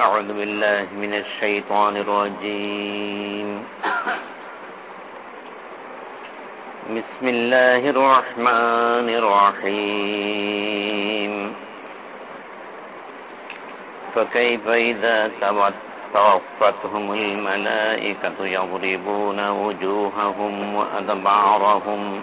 أعوذ بالله من الشيطان الرجيم. بسم الله الرحمن الرحيم. فكيف إذا توفتهم الملائكة يضربون وجوههم وأدبارهم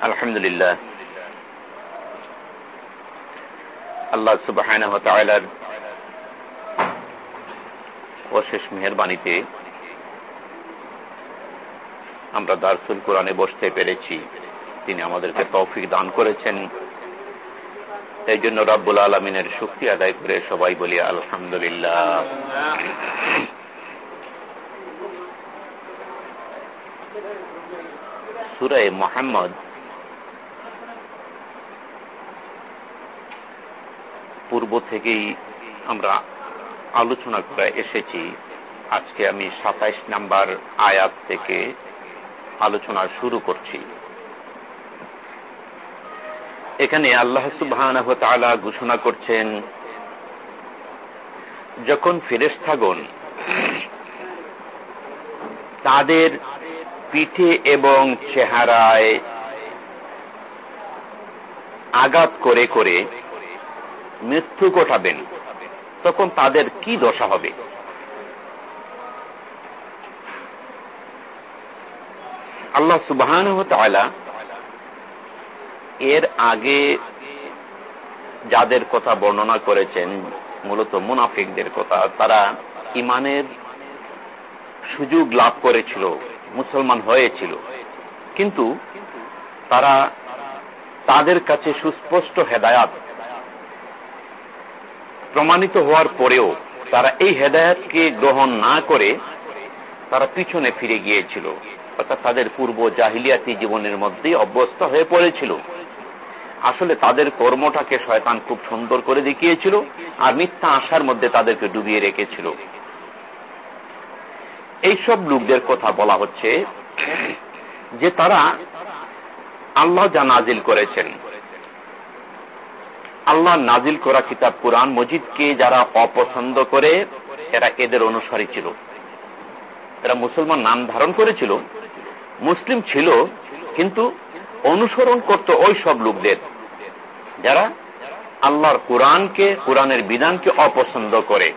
আলহামদুলিল্লাহ। আল্লাহ সুবাহ অশেষ মেহরবানিতে আমরা দারসুল কোরআনে বসতে পেরেছি। তিনি আমাদেরকে তৌফিক দান করেছেন। এই জন্য রাব্বুল আলমিনের শক্তি আদায় করে সবাই বলি আলহামদুলিল্লাহ। সুরায় মোহাম্মদ। পূর্ব থেকেই আমরা আলোচনা করে এসেছি। আজকে আমি সাতাইশ নাম্বার আয়াত থেকে আলোচনা শুরু করছি। এখানে আল্লাহ সুবাহ ঘোষণা করছেন, যখন ফেরেস্তাগণ তাদের পিঠে এবং চেহারায় আঘাত করে করে মৃত্যু ঘটাবেন, তখন তাদের কি দশা হবে? আল্লাহ সুবাহান এর আগে যাদের কথা বর্ণনা করেছেন, মূলত মুনাফিকদের কথা, তারা ইমানের সুযোগ লাভ করেছিল। মুসলমান হয়েছিল। কিন্তু তারা তাদের কাছে সুস্পষ্ট হেদায়াত প্রমাণিত হওয়ার পরেও তারা এই হেদায়াতকে গ্রহণ না করে তারা পিছনে ফিরে গিয়েছিল, অর্থাৎ তাদের পূর্ব জাহিলিয়াতি জীবনের মধ্যেই অভ্যস্ত হয়ে পড়েছিল। আসলে তাদের কর্মটাকে শয়তান খুব সুন্দর করে দেখিয়েছিল আর মিথ্যা আশার মধ্যে তাদেরকে ডুবিয়ে রেখেছিল। এইসব লোকদের কথা বলা হচ্ছে যে তারা আল্লাহ যা নাজিল করেছেন। আল্লাহ নাজিল করা কিতাব কোরআন মজিদকে যারা অপছন্দ করে, এরা এদের অনুসারী ছিল। এরা মুসলমান নাম ধারণ করেছিল, মুসলিম ছিল, কিন্তু অনুসরণ করত ওই সব লোকদের যারা আল্লাহর কোরআনকে, কোরআনের বিধানকে অপছন্দ করে।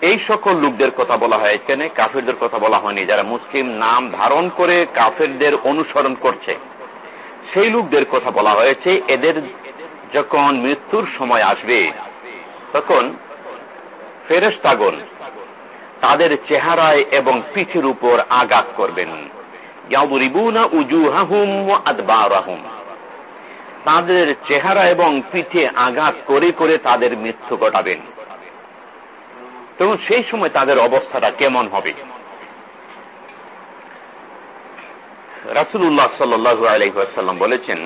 এই সকল লোকদের কথা বলা হয় এখানে কাফেরদের কথা বলা হয়নি। যারা মুসলিম নাম ধারণ করে কাফেরদের অনুসরণ করছে, সেই লোকদের কথা বলা হয়েছে। এদের যখন মৃত্যুর সময় আসবে, তখন ফেরেস্তাগন তাদের চেহারায় এবং পিঠের উপর আঘাত করবেন। তাদের চেহারা এবং পিঠে আঘাত করে করে তাদের মৃত্যু ঘটাবেন। তখন সেই সময় তাদের অবস্থাটা কেমন হবে? রাসুল্লাহ সাল্লু আলহাম বলেছেন,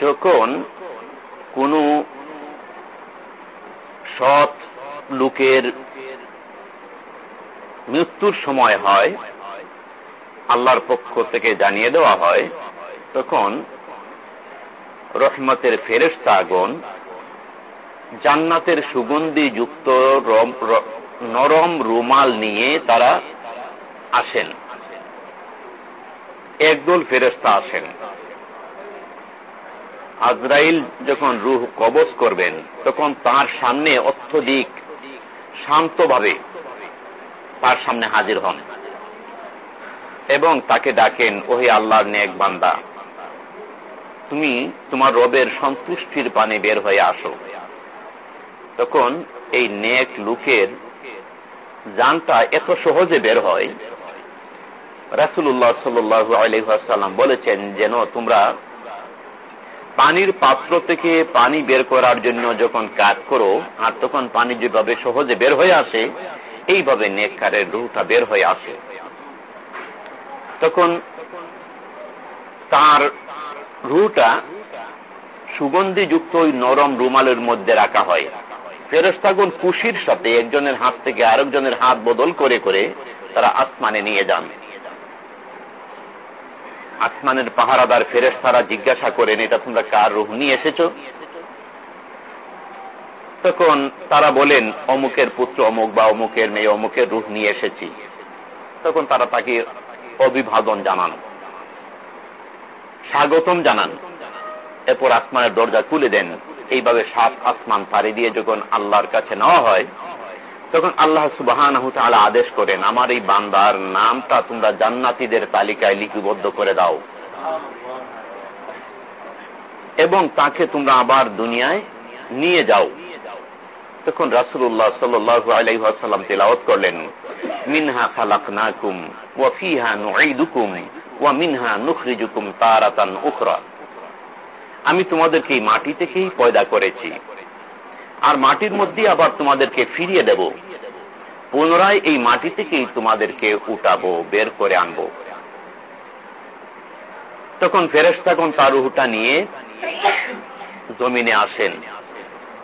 যখন কোন সৎ লোকের মৃত্যুর সময় হয়, আল্লাহর পক্ষ থেকে জানিয়ে দেওয়া হয়, তখন রহমতের ফেরেস্তাগণ জান্নাতের সুগন্ধি যুক্ত নরম রুমাল নিয়ে তারা আসেন। একদল ফেরেস্তা আসেন। আজরাইল যখন রুহ কবচ করবেন, তখন তার সামনে অত্যধিক শান্তভাবে তার সামনে হাজির হন এবং তাকে ডাকেন, ওহে আল্লাহর নেক বান্দা, তুমি তোমার রবের সন্তুষ্টির পানে বের হয়ে আসো। তখন এই নেক লুকের জানটা এত সহজে বের হয়। রাসুল্লাহ সাল্লু আলহাসাল্লাম বলেছেন যেন তোমরা পানির পাত্র থেকে পানি বের করার জন্য যখন কাজ করো, আর তখন পানি যেভাবে সহজে বের হয়ে আসে, এইভাবে নেককারের রুহটা বের হয়ে আসে। তখন তার রুহটা সুগন্ধিযুক্ত ওই নরম রুমালের মধ্যে রাখা হয়। ফেরস্তাগুন খুশির সাথে একজনের হাত থেকে আরেকজনের হাত বদল করে করে তারা আসমানে নিয়ে যান। আসমানের পাহারাদার ফেরেস তারা জিজ্ঞাসা করেন, এটা তোমরা কার রুহ নিয়ে এসেছ? তখন তারা বলেন, অমুকের পুত্র অমুক বা অমুকের মেয়ে অমুকের রুহ নিয়ে এসেছি। তখন তারা তাকে অভিভাবন জানান। স্বাগতম জানান। এরপর আসমানের দরজা খুলে দেন। এইভাবে সাত আসমান পাড়ি দিয়ে যখন আল্লাহর কাছে নেওয়া হয়, তখন আল্লাহ সুবাহান আদেশ করেন, আমার এই বান্দার নামটা তোমরা জান্নাতিদের তালিকায় লিপিবদ্ধ করে দাও। এবং তাকে তোমরা আবার দুনিয়ায় নিয়ে যাও। তখন রাসুল্লাহ সাল্লু আলাইসাল্লাম তেলাওত করলেন, মিনহা খালাক নাকুম ওয়াফিহা নুকুম ওয়া মিনহা নুখরিজুকুম তারাতান উখরা। আমি তোমাদেরকে এই মাটি থেকেই পয়দা করেছি। আর মাটির মধ্যে আবার তোমাদেরকে ফিরিয়ে দেব। পুনরায় এই মাটি থেকেই তোমাদেরকে উঠাবো, বের করে আনব। তখন ফেরেস্তাগণ তার উহুটা নিয়ে জমিনে আসেন।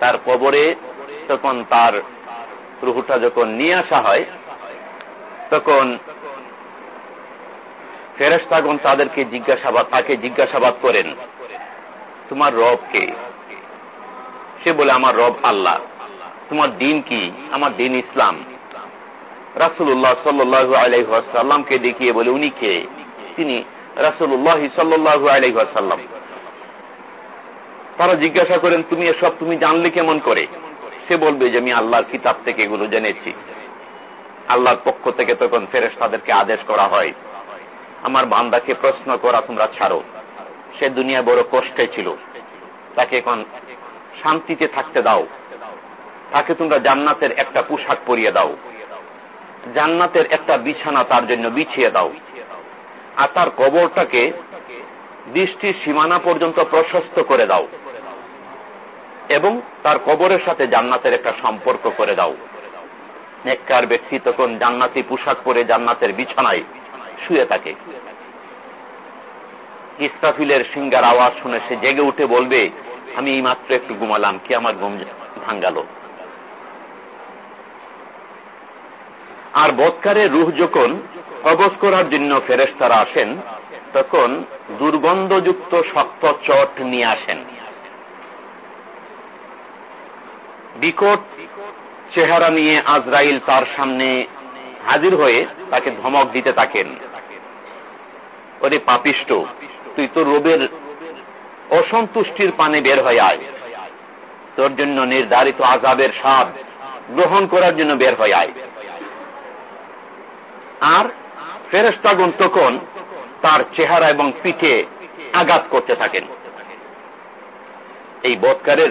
তার কবরে তখন তার রুহুটা যখন নিয়ে আসা হয়, তখন ফেরেস্তাগণ তাদেরকে জিজ্ঞাসাবাদ, তাকে জিজ্ঞাসাবাদ করেন তোমার রব কে? সে বলে, আমার রব আল্লাহ। তোমার দিন কি? আমার দিন ইসলাম। রাসুল্লাহ সাল্লু দেখিয়ে বলে, উনি কে? তিনি রাসুল্লাহ সাল্লু আলাইসাল্লাম তারা জিজ্ঞাসা করেন, তুমি এসব তুমি জানলে কেমন করে? সে বলবে যে, আমি আল্লাহর কিতাব থেকে এগুলো জেনেছি। আল্লাহর পক্ষ থেকে তখন ফেরেস তাদেরকে আদেশ করা হয়, আমার বান্দাকে প্রশ্ন করা তোমরা ছাড়ো সে দুনিয়া বড় কষ্টে ছিল। তাকে এখন শান্তিতে থাকতে দাও। তাকে তোমরা জান্নাতের একটা পোশাক পরিয়ে দাও। জান্নাতের একটা বিছানা তার জন্য বিছিয়ে দাও। আর তার কবরটাকে দৃষ্টির সীমানা পর্যন্ত প্রশস্ত করে দাও। এবং তার কবরের সাথে জান্নাতের একটা সম্পর্ক করে দাও। নেককার ব্যক্তি তখন জান্নাতি পোশাক পরে জান্নাতের বিছানায় শুয়ে থাকে। ইস্তাফিলের সিঙ্গার আওয়াজ শুনে সে জেগে উঠে বলবে, আমি এই মাত্র একটু ঘুমালাম, কি আমার ঘুম ভাঙ্গাল? আর বৎকারে রুহ যখন কবজ করার জন্য ফেরেস্তারা আসেন, তখন দুর্গন্ধযুক্ত শক্ত চট নিয়ে আসেন। বিকট চেহারা নিয়ে আজরাইল তার সামনে হাজির হয়ে তাকে ধমক দিতে থাকেন। ওরে পাপিষ্ট তুই তো রোবের অসন্তুষ্টির পানে বের হয়ে আয়। তোর জন্য নির্ধারিত আজাবের স্বাদ গ্রহণ করার জন্য বের হয়ে আয়। আর ফেরেস্তাগুন তখন তার চেহারা এবং পিঠে আঘাত করতে থাকেন। এই বৎকারের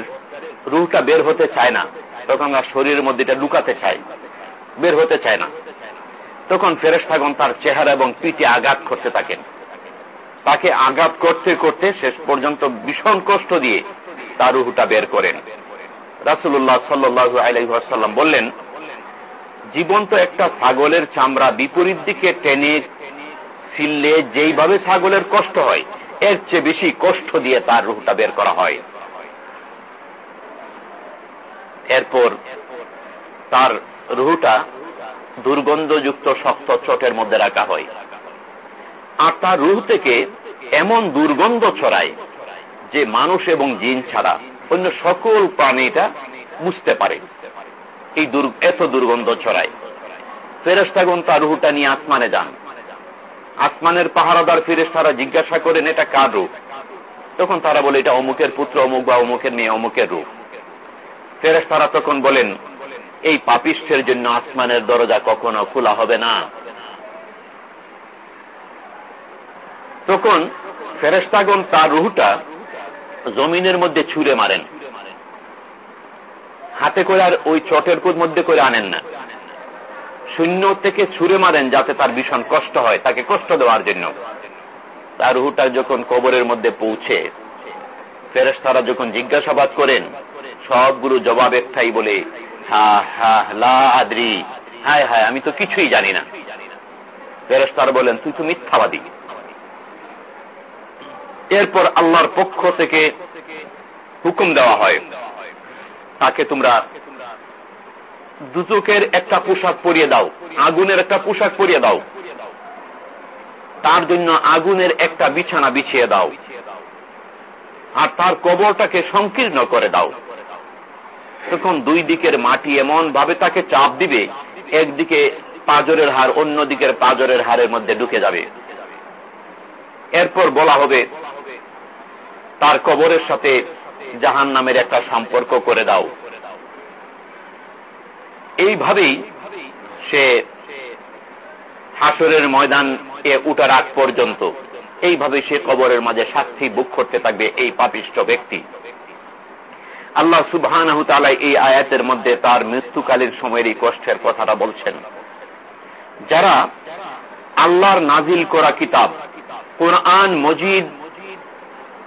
রুহটা বের হতে চায় না। তখন আর শরীরের মধ্যে লুকাতে চায়। বের হতে চায় না। তখন ফেরেস্তাগণ তার চেহারা এবং পিঠে আঘাত করতে থাকেন। তাকে আঘাত করতে করতে শেষ পর্যন্ত ভীষণ কষ্ট দিয়ে তার রুহুটা বের করেন। রাসুল্লাহ সাল্লু আলাইসাল্লাম বললেন, জীবন্ত একটা ছাগলের চামড়া বিপরীত দিকে টেনে ছিললে যেইভাবে ছাগলের কষ্ট হয়, এর চেয়ে বেশি কষ্ট দিয়ে তার রুহটা বের করা হয়। এরপর তার রুহুটা দুর্গন্ধযুক্ত শক্ত চটের মধ্যে রাখা হয়। আর তার রুহ থেকে এমন দুর্গন্ধ ছড়ায় যে মানুষ এবং জিন ছাড়া অন্য সকল প্রাণী এটা বুঝতে পারে। এই এত দুর্গন্ধ ছড়ায়। ফেরেস্তাগন তার রুহটা নিয়ে আসমানে যান। আসমানের পাহারাদার ফেরেস্তারা জিজ্ঞাসা করেন, এটা কার রূপ তখন তারা বলে, এটা অমুকের পুত্র, অমুক বা অমুকের মেয়ে, অমুকের রূপ ফেরেস্তারা তখন বলেন, এই পাপিষ্ঠের জন্য আসমানের দরজা কখনো খোলা হবে না। তখন ফেরেস্তাগন তার রুহটা জমিনের মধ্যে ছুঁড়ে মারেন। হাতে করে আর ওই চটের মধ্যে করে আনেন না। শূন্য থেকে ছুড়ে মারেন যাতে তার ভীষণ কষ্ট হয়, তাকে কষ্ট দেওয়ার জন্য। তার রুহুটা যখন কবরের মধ্যে পৌঁছে ফেরেস্তারা যখন জিজ্ঞাসাবাদ করেন, সবগুলো জবাব একটাই বলে, হা হা, লা আদ্রি। হায় হায়, আমি তো কিছুই জানি না। ফেরেস্তারা বলেন, তুই তো মিথ্যাবাদী। এরপর আল্লাহর পক্ষ থেকে হুকুম দেওয়া হয়। তাকে তোমরা দুচকের একটা পোশাক পরিয়ে দাও, আগুনের একটা পোশাক পরিয়ে দাও। তার জন্য আগুনের একটা বিছানা বিছিয়ে দাও। আর তার কবরটাকে সংকীর্ণ করে দাও। তখন দুই দিকের মাটি এমন ভাবে তাকে চাপ দিবে, একদিকে পাজরের হার অন্য দিকের পাজরের হারের মধ্যে ঢুকে যাবে। এরপর বলা হবে তার কবরের সাথে জাহান নামের একটা সম্পর্ক করে দাও। এইভাবেই সে হাসরের ময়দান এ উঠার আগ পর্যন্ত এইভাবে সে কবরের মাঝে সাক্ষী বুক করতে থাকবে এই পাপিষ্ট ব্যক্তি। আল্লাহ সুবাহ এই আয়াতের মধ্যে তার মৃত্যুকালীন সময়ের এই কষ্টের কথাটা বলছেন। যারা আল্লাহর নাজিল করা কিতাব, কোরআন মজিদ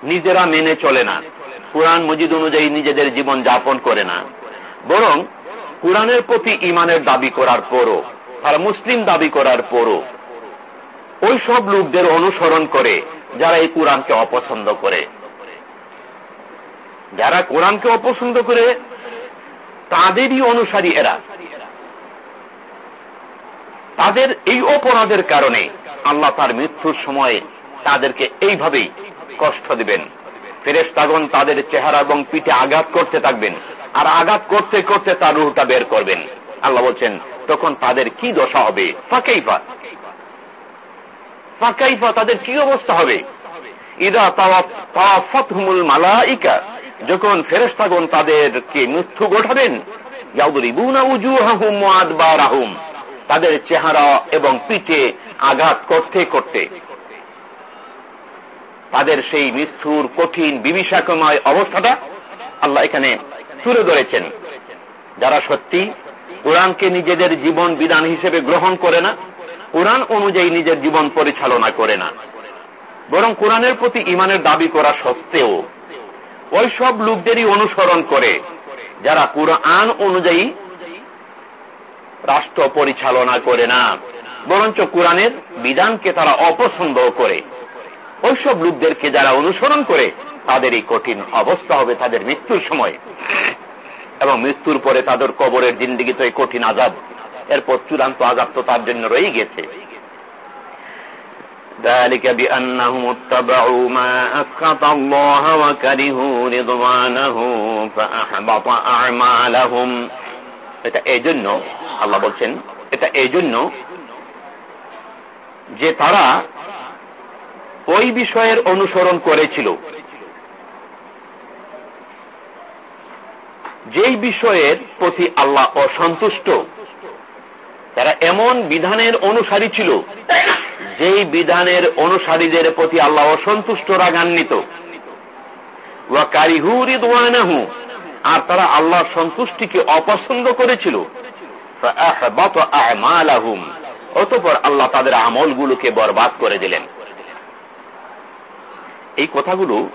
নিজেরা মেনে চলে না। কোরআন মজিদ অনুযায়ী নিজেদের জীবন যাপন করে না। বরং কোরআনের প্রতি ইমানের দাবি করার পরও তারা মুসলিম দাবি করার পরও ওই সব লোকদের অনুসরণ করে যারা এই কোরআনকে অপছন্দ করে। যারা কোরআনকে অপছন্দ করে, তাদেরই অনুসারী এরা। তাদের এই অপরাধের কারণে আল্লাহ তার মৃত্যুর সময় তাদেরকে এইভাবেই কষ্ট দিবেন। ফেরেস্তাগন তাদের চেহারা এবং পিঠে আঘাত করতে থাকবেন। আর আঘাত করতে করতে তার রুহটা বের করবেন। আল্লাহ বলছেন, তখন তাদের কি দশা হবে? ফাঁকাইফা। ফাঁকাইফা, তাদের কি অবস্থা হবে? ইদা তাওয়াফাতহুমুল মালাইকা, যখন ফেরেস্তাগন তাদেরকে মৃত্যু ঘটাবেন তাদের চেহারা এবং পিঠে আঘাত করতে করতে। তাদের সেই মৃত্যুর কঠিন বিভীষাকময় অবস্থাটা আল্লাহ এখানে তুলে ধরেছেন। যারা সত্যি কোরআনকে নিজেদের জীবন বিধান হিসেবে গ্রহণ করে না, কোরআন অনুযায়ী নিজের জীবন পরিচালনা করে না। বরং কোরআনের প্রতি ইমানের দাবি করা সত্ত্বেও ওই সব লোকদেরই অনুসরণ করে, যারা কোরআন অনুযায়ী রাষ্ট্র পরিচালনা করে না, বরঞ্চ কোরআনের বিধানকে তারা অপছন্দ করে। ওইসব লোকদেরকে যারা অনুসরণ করে তাদের এই কঠিন অবস্থা হবে তাদের মৃত্যুর সময় এবং মৃত্যুর পরে তাদের কবরের জিন্দিগি তো এই কঠিন আজাব এরপর চূড়ান্ত আজাব তো তার জন্য রয়ে গেছে ذلك بأنهم اتبعوا ما أسخط الله وكرهوا رضوانه فأحبط أعمالهم এটা এই জন্য আল্লাহ বলছেন এটা এই জন্য যে তারা ওই বিষয়ের অনুসরণ করেছিল। যেই বিষয়ের প্রতি আল্লাহ অসন্তুষ্ট, তারা এমন বিধানের অনুসারী ছিল, যেই বিধানের অনুসারীদের প্রতি আল্লাহ অসন্তুষ্ট রাগান্বিত। আর তারা আল্লাহর সন্তুষ্টিকে অপছন্দ করেছিল। অতপর আল্লাহ তাদের আমলগুলোকে বরবাদ করে দিলেন। এই কথাগুলো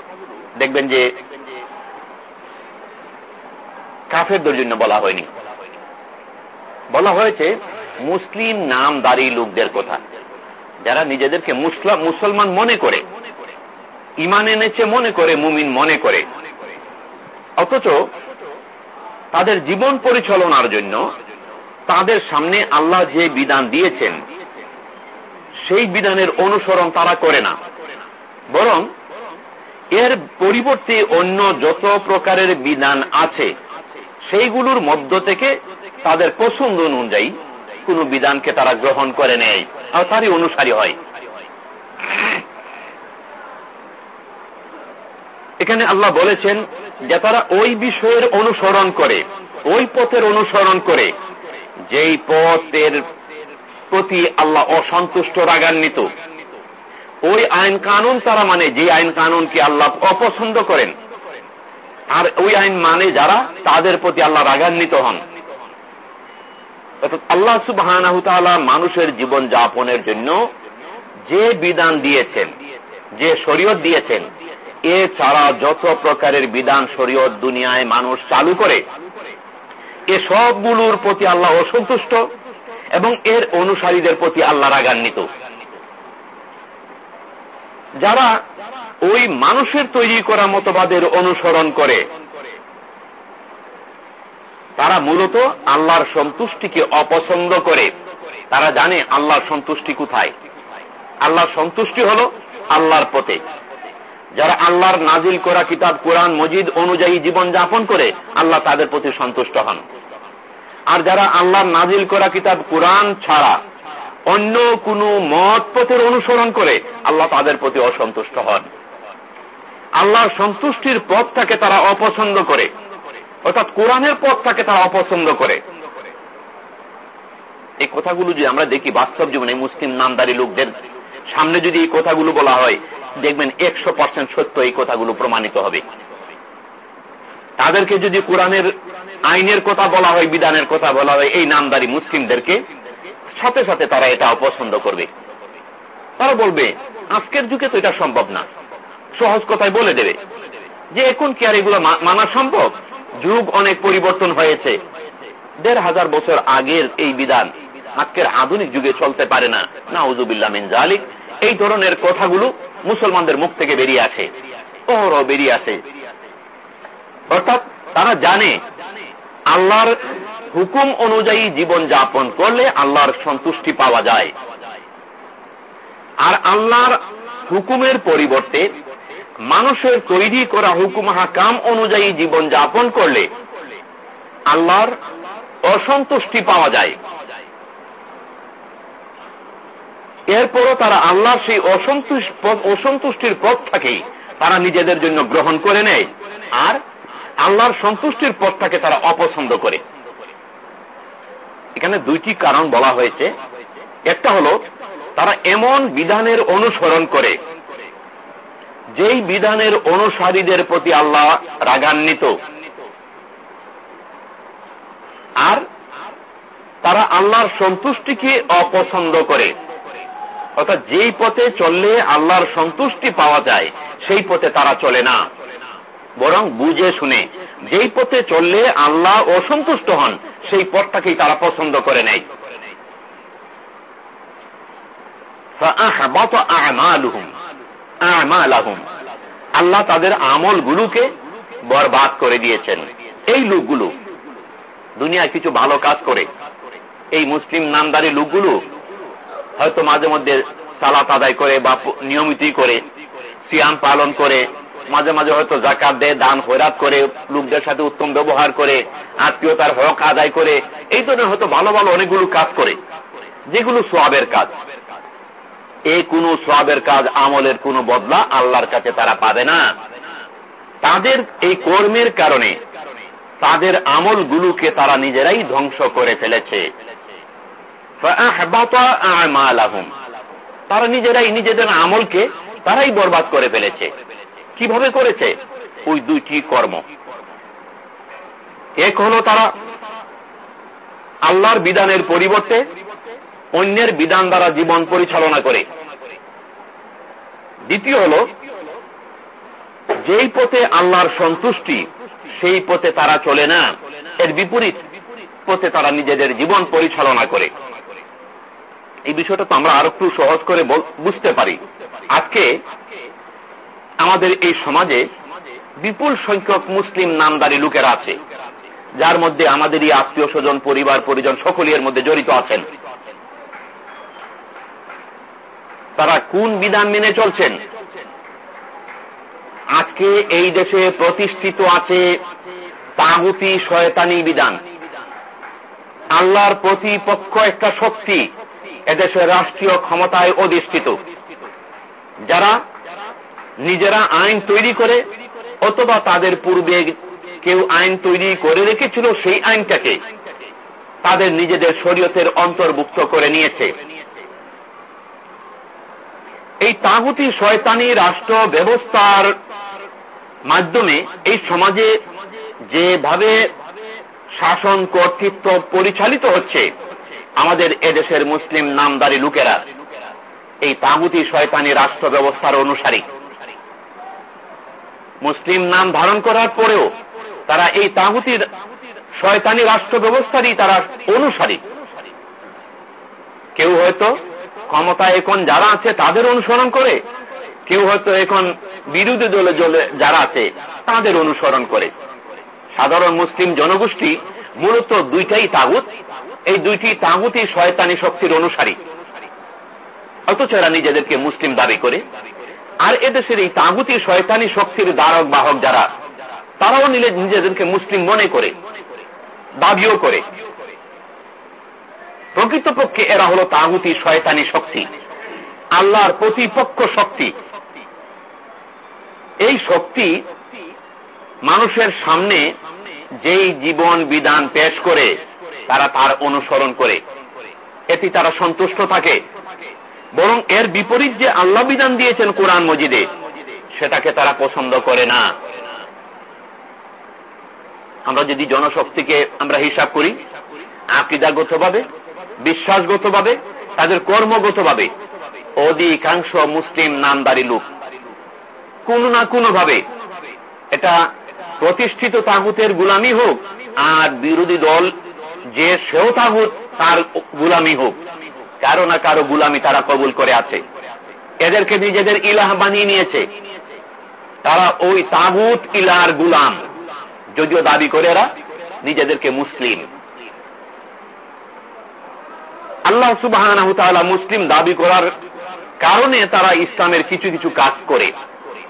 দেখবেন যে কাফেরদের জন্য বলা হয়নি। বলা হয়েছে, মুসলিম নামদারি লোকদের কথা। যারা নিজেদেরকে মুসলমান মনে করে, ইমান এনেছে মনে করে, মুমিন মনে করে। অথচ তাদের জীবন পরিচালনার জন্য তাদের সামনে আল্লাহ যে বিধান দিয়েছেন, সেই বিধানের অনুসরণ তারা করে না। বরং এর পরিবর্তে অন্য যত প্রকারের বিধান আছে, সেইগুলোর মধ্য থেকে তাদের পছন্দ অনুযায়ী কোন বিধানকে তারা গ্রহণ করে নেয়, আর তারই অনুসারী হয়। এখানে আল্লাহ বলেছেন যে তারা ওই বিষয়ের অনুসরণ করে, ওই পথের অনুসরণ করে, যেই পথের প্রতি আল্লাহ অসন্তুষ্ট, রাগান্বিত ওই আইন কানুন তারা মানে যে আইন কানুনকে আল্লাহ অপছন্দ করেন। আর ওই আইন মানে যারা তাদের প্রতি আল্লাহ রাগান্বিত হন। আল্লাহ সুবাহ মানুষের জীবন যাপনের জন্য যে বিধান দিয়েছেন, যে শরীয়ত দিয়েছেন এ ছাড়া যত প্রকারের বিধান শরীয়ত দুনিয়ায় মানুষ চালু করে, এ সবগুলোর প্রতি আল্লাহ অসন্তুষ্ট এবং এর অনুসারীদের প্রতি আল্লাহ রাগান্বিত। যারা ওই মানুষের তৈরি করা মতবাদের অনুসরণ করে, তারা মূলত আল্লাহর সন্তুষ্টিকে অপছন্দ করে। তারা জানে আল্লাহর সন্তুষ্টি কোথায়। আল্লাহর সন্তুষ্টি হল আল্লাহর পথে। যারা আল্লাহর নাজিল করা কিতাব, কোরআন, মজিদ অনুযায়ী জীবন যাপন করে, আল্লাহ তাদের প্রতি সন্তুষ্ট হন। আর যারা আল্লাহর নাজিল করা কিতাব, কোরআন ছাড়া অন্য কোন মত পথের অনুসরণ করে আল্লাহ তাদের প্রতি অসন্তুষ্ট হন। আল্লাহর সন্তুষ্টির পথটাকে তারা অপছন্দ করে। অর্থাৎ কোরআনের পথটাকে তারা অপছন্দ করে। এই কথাগুলো যদি আমরা দেখি বাস্তব জীবনে মুসলিম নামদারি লোকদের, সামনে যদি এই কথাগুলো বলা হয়, দেখবেন একশো পার্সেন্ট সত্য এই কথাগুলো প্রমাণিত হবে। তাদেরকে যদি কোরআনের আইনের কথা বলা হয়, বিধানের কথা বলা হয়, এই নামদারি মুসলিমদেরকে সাথে সাথে তারা এটা অপছন্দ করবে। তারা বলবে, আজকের যুগে তো এটা সম্ভব না। সহজ কথায় বলে দেবে। যে এখন কি আর এগুলো মানা সম্ভব? যুগ অনেক পরিবর্তন হয়েছে। দেড় হাজার বছর আগের এই বিধান আজকের আধুনিক যুগে চলতে পারে না। না উজুবিল্লা মিন জালিক। এই ধরনের কথাগুলো মুসলমানদের মুখ থেকে বেরিয়ে আসে। ওহর বেরিয়ে আসে। অর্থাৎ তারা জানে, আল্লাহর হুকুম অনুযায়ী জীবন যাপন করলে আল্লাহর সন্তুষ্টি পাওয়া যায়। আর আল্লাহর হুকুমের পরিবর্তে মানুষের তৈরি করা হুকুম হাকাম অনুযায়ী জীবন যাপন করলে আল্লাহর অসন্তুষ্টি পাওয়া যায়। এরপরও তারা আল্লাহর সেই অসন্তুষ্টির পথটাকেই তারা নিজেদের জন্য গ্রহণ করে নেয়। আর আল্লাহর সন্তুষ্টির পথটাকে তারা অপছন্দ করে। এখানে দুইটি কারণ বলা হয়েছে। একটা হলো, তারা এমন বিধানের অনুসরণ করে, যেই বিধানের অনুসারীদের প্রতি আল্লাহ রাগান্বিত। আর তারা আল্লাহর সন্তুষ্টিকে অপছন্দ করে। অর্থাৎ যেই পথে চললে আল্লাহর সন্তুষ্টি পাওয়া যায়, সেই পথে তারা চলে না। বরং বুঝে শুনে। যেই পথে চললে আল্লাহ অসন্তুষ্ট হন, সেই পথটাকেই তারা পছন্দ করে নেয়। আল্লাহ তাদের আমলগুলোকে বরবাদ করে দিয়েছেন। এই লোকগুলো দুনিয়ায় কিছু ভালো কাজ করে। এই মুসলিম নামদারি লোকগুলো হয়তো মাঝে মধ্যে সালাত আদায় করে বা নিয়মিতই করে, সিয়াম পালন করে মাঝে মাঝে হয়তো জাকাত দেয়, দান হয়রাত করে, লোকদের সাথে উত্তম ব্যবহার করে, আত্মীয়তার হক আদায় করে, এই ধরনের হয়তো ভালো ভালো অনেকগুলো কাজ করে, যেগুলো সোয়াবের কাজ। এই কোন সোয়াবের কাজ, আমলের কোন বদলা আল্লাহর কাছে তারা পাবে না। তাদের এই কর্মের কারণে তাদের আমলগুলোকে তারা নিজেরাই ধ্বংস করে ফেলেছে। তারা নিজেরাই নিজেদের আমলকে তারাই বরবাদ করে ফেলেছে। কীভাবে করেছে? ওই দুইটি কর্ম। এক হল তারা আল্লাহর বিধানের পরিবর্তে অন্যের বিধান দ্বারা জীবন পরিচালনা করে। দ্বিতীয় হল, যেই পথে আল্লাহর সন্তুষ্টি, সেই পথে তারা চলে না। এর বিপরীত পথে তারা নিজেদের জীবন পরিচালনা করে। এই বিষয়টা তো আমরা আরও একটু সহজ করে বুঝতে পারি। আজকে আমাদের এই সমাজে বিপুল সংখ্যক মুসলিম নামদারি লোকেরা আছে, যার মধ্যে আমাদেরই আত্মীয় স্বজন, পরিবার, পরিজন সকলের মধ্যে জড়িত আছেন। তারা কোন বিধান মেনে চলছেন? আজকে এই দেশে প্রতিষ্ঠিত আছে তাগুতি শয়তানি বিধান। আল্লাহর প্রতিপক্ষ একটা শক্তি, এদেশের রাষ্ট্রীয় ক্ষমতায় অধিষ্ঠিত। যারা নিজেরা আইন তৈরি করে, অথবা তাদের পূর্বে কেউ আইন তৈরি করে রেখেছিল সেই আইনটাকে তাদের নিজেদের শরীয়তের অন্তর্ভুক্ত করে নিয়েছে। এই তাহুতি শয়তানি রাষ্ট্র ব্যবস্থার মাধ্যমে এই সমাজে যেভাবে শাসন কর্তৃত্ব পরিচালিত হচ্ছে, আমাদের এদেশের মুসলিম নামদারি লোকেরা এই তাগুতি শয়তানি রাষ্ট্র ব্যবস্থার অনুসারী। মুসলিম নাম ধারণ করার পরেও তারা এই তাগুতির শয়তানি রাষ্ট্র ব্যবস্থারই তারা অনুসারী। কেউ হয়তো ক্ষমতা এখন যারা আছে তাদের অনুসরণ করে, কেউ হয়তো এখন বিরোধী দলে দলে যারা আছে তাদের অনুসরণ করে। সাধারণ মুসলিম জনগোষ্ঠী মূলত দুইটাই তাগুত, এই দুইটি তাগুতি শয়তানি শক্তির অনুসারী। অথচ এরা নিজেদেরকে মুসলিম দাবি করে। আর এদেশের এই তাগুতি শয়তানি শক্তির দ্বারক বাহক যারা, তারাও নিলে নিজেদেরকে মুসলিম মনে করে দাবিও করে। প্রকৃতপক্ষে এরা হল তাগুতি শয়তানি শক্তি, আল্লাহর প্রতিপক্ষ শক্তি। এই শক্তি মানুষের সামনে যেই জীবন বিধান পেশ করে, তারা তার অনুসরণ করে। এটি তারা সন্তুষ্ট থাকে। বরং এর বিপরীত যে আল্লাহ বিধান দিয়েছেন কোরআন মজিদে, সেটাকে তারা পছন্দ করে না। আমরা যদি জনশক্তিকে আমরা হিসাব করি, আকিদাগতভাবে, বিশ্বাসগতভাবে, তাদের কর্মগতভাবে, অধিকাংশ মুসলিম নামদারি লোক, কোন না কোনো ভাবে এটা প্রতিষ্ঠিত তাগুতের গুলামি হোক, আর বিরোধী দল যে সেও তাগুত, তার গুলামি হোক। কারও না কারও গুলামি তারা কবুল করে আছে। এদেরকে নিজেদের ইলাহ বানিয়ে নিয়েছে। তারা ওই তাগুত ইলার গুলাম। যদিও দাবি করে এরা নিজেদেরকে মুসলিম। আল্লাহ সুবাহ মুসলিম দাবি করার কারণে তারা ইসলামের কিছু কিছু কাজ করে।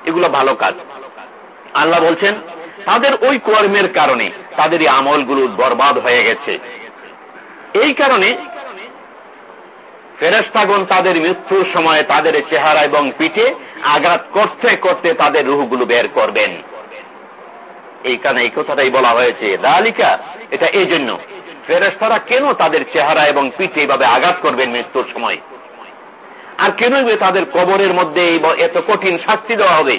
এগুলো ভালো কাজ। আল্লাহ বলছেন, তাদের ওই কর্মের কারণে তাদের এই আমলগুলো বরবাদ হয়ে গেছে। এই কারণে ফেরেস্তাগণ তাদের মৃত্যুর সময় তাদের চেহারা এবং পিঠে আঘাত করতে করতে তাদের রুহগুলো বের করবেন। এই কারণে এই কথাটাই বলা হয়েছে। দালিকা, এটা এই জন্য ফেরেস্তারা কেন তাদের চেহারা এবং পিঠে এইভাবে আঘাত করবেন মৃত্যুর সময়? আর কেন তাদের কবরের মধ্যে এত কঠিন শাস্তি দেওয়া হবে?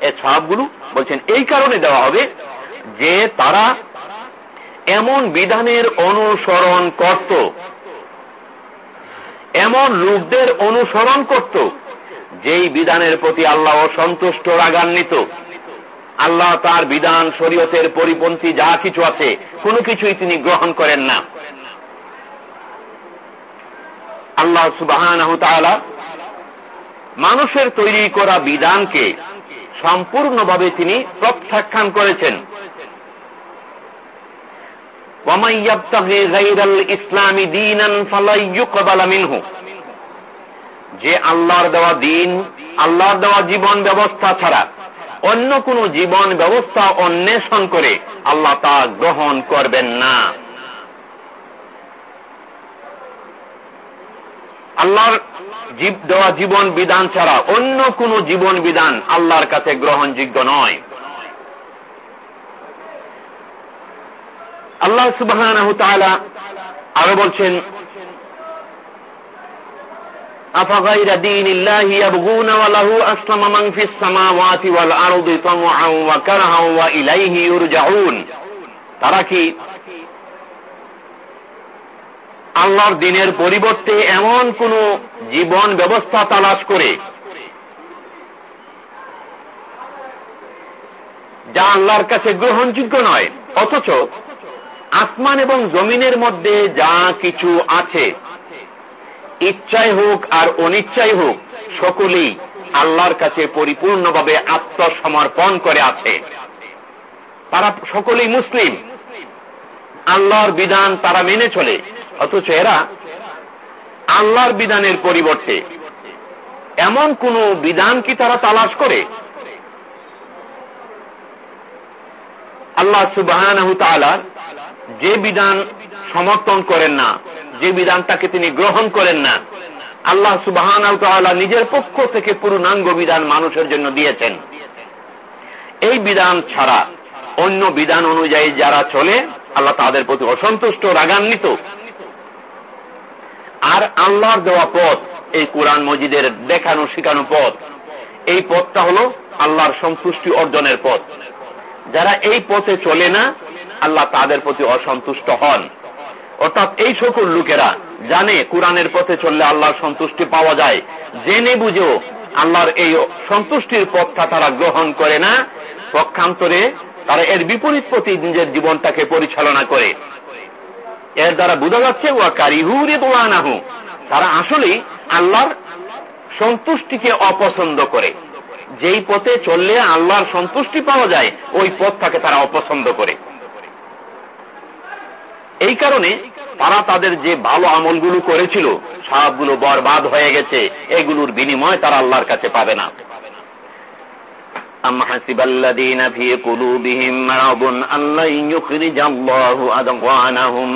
এ সবগুলো বলছেন, এই কারণে দেওয়া হবে যে তারা এমন বিধানের অনুসরণ করত এমন লোকদের অনুসরণ করত, যেই বিধানের প্রতি আল্লাহ সন্তুষ্ট রাগান্বিত। আল্লাহ তার বিধান, শরীয়তের পরিপন্থী যা কিছু আছে, কোনো কিছুই তিনি গ্রহণ করেন না। আল্লাহ সুবাহ মানুষের তৈরি করা বিধানকে সম্পূর্ণভাবে তিনি প্রত্যাখ্যান করেছেন। যে আল্লাহর দেওয়া দিন, আল্লাহর দেওয়া জীবন ব্যবস্থা ছাড়া অন্য কোন জীবন ব্যবস্থা অন্বেষণ করে আল্লাহ তা গ্রহণ করবেন না। আল্লাহর দেওয়া জীবন বিধান ছাড়া অন্য কোন জীবন বিধান আল্লাহর কাছে গ্রহণযোগ্য নয়। আল্লাহ সুবাহ আরো বলছেন أفغير دين الله يبغون وله أسلم من في السماوات والأرض طمعا وكرها وإليه يرجعون তারা কি আল্লাহর দিনের পরিবর্তে এমন কোন জীবন ব্যবস্থা তালাশ করে যা আল্লাহর কাছে গ্রহণযোগ্য নয় অথচ আসমান এবং জমিনের মধ্যে যা কিছু আছে। ইচ্ছাই হোক আর অনিচ্ছাই হোক, সকলেই আল্লাহর কাছে পরিপূর্ণভাবে আত্মসমর্পণ করে আছে। তারা সকলেই মুসলিম। আল্লাহর বিধান তারা মেনে চলে, অথচ এরা আল্লাহর বিধানের পরিবর্তে। এমন কোন বিধান কি তারা তালাশ করে? আল্লাহ সুবাহ যে বিধান সমর্থন করেন না, যে বিধানটাকে তিনি গ্রহণ করেন না, আল্লাহ সুবাহান নিজের পক্ষ থেকে পূর্ণাঙ্গ বিধান মানুষের জন্য দিয়েছেন। এই বিধান ছাড়া অন্য বিধান অনুযায়ী যারা চলে, আল্লাহ তাদের প্রতি অসন্তুষ্ট, রাগান্বিত। আর আল্লাহর দেওয়া পথ, এই কোরআন মজিদের দেখানো, শিখানো পথ, এই পথটা হল আল্লাহর সন্তুষ্টি অর্জনের পথ। যারা এই পথে চলে না, আল্লাহ তাদের প্রতি অসন্তুষ্ট হন। অর্থাৎ এই সকল লোকেরা জানে কোরআনের পথে চললে আল্লাহর সন্তুষ্টি পাওয়া যায়। জেনে বুঝেও আল্লাহর এই সন্তুষ্টির পথটা তারা গ্রহণ করে না, পক্ষান্তরে তারা এর বিপরীত প্রতি নিজের জীবনটাকে পরিচালনা করে। এর দ্বারা বোঝা যাচ্ছে, ওয়া কারিহুরি দোয়ানাহু তারা আসলেই আল্লাহর সন্তুষ্টিকে অপছন্দ করে। যেই পথে চললে আল্লাহর সন্তুষ্টি পাওয়া যায় ওই পথটাকে তারা অপছন্দ করে এই কারণে তারা তাদের যে ভালো আমলগুলো করেছিল সবগুলো বরবাদ হয়ে গেছে এগুলোর বিনিময় তারা আল্লাহর কাছে পাবে না أم حسب الذين في قلوبهم مرض أن لن يخرج الله أضغانهم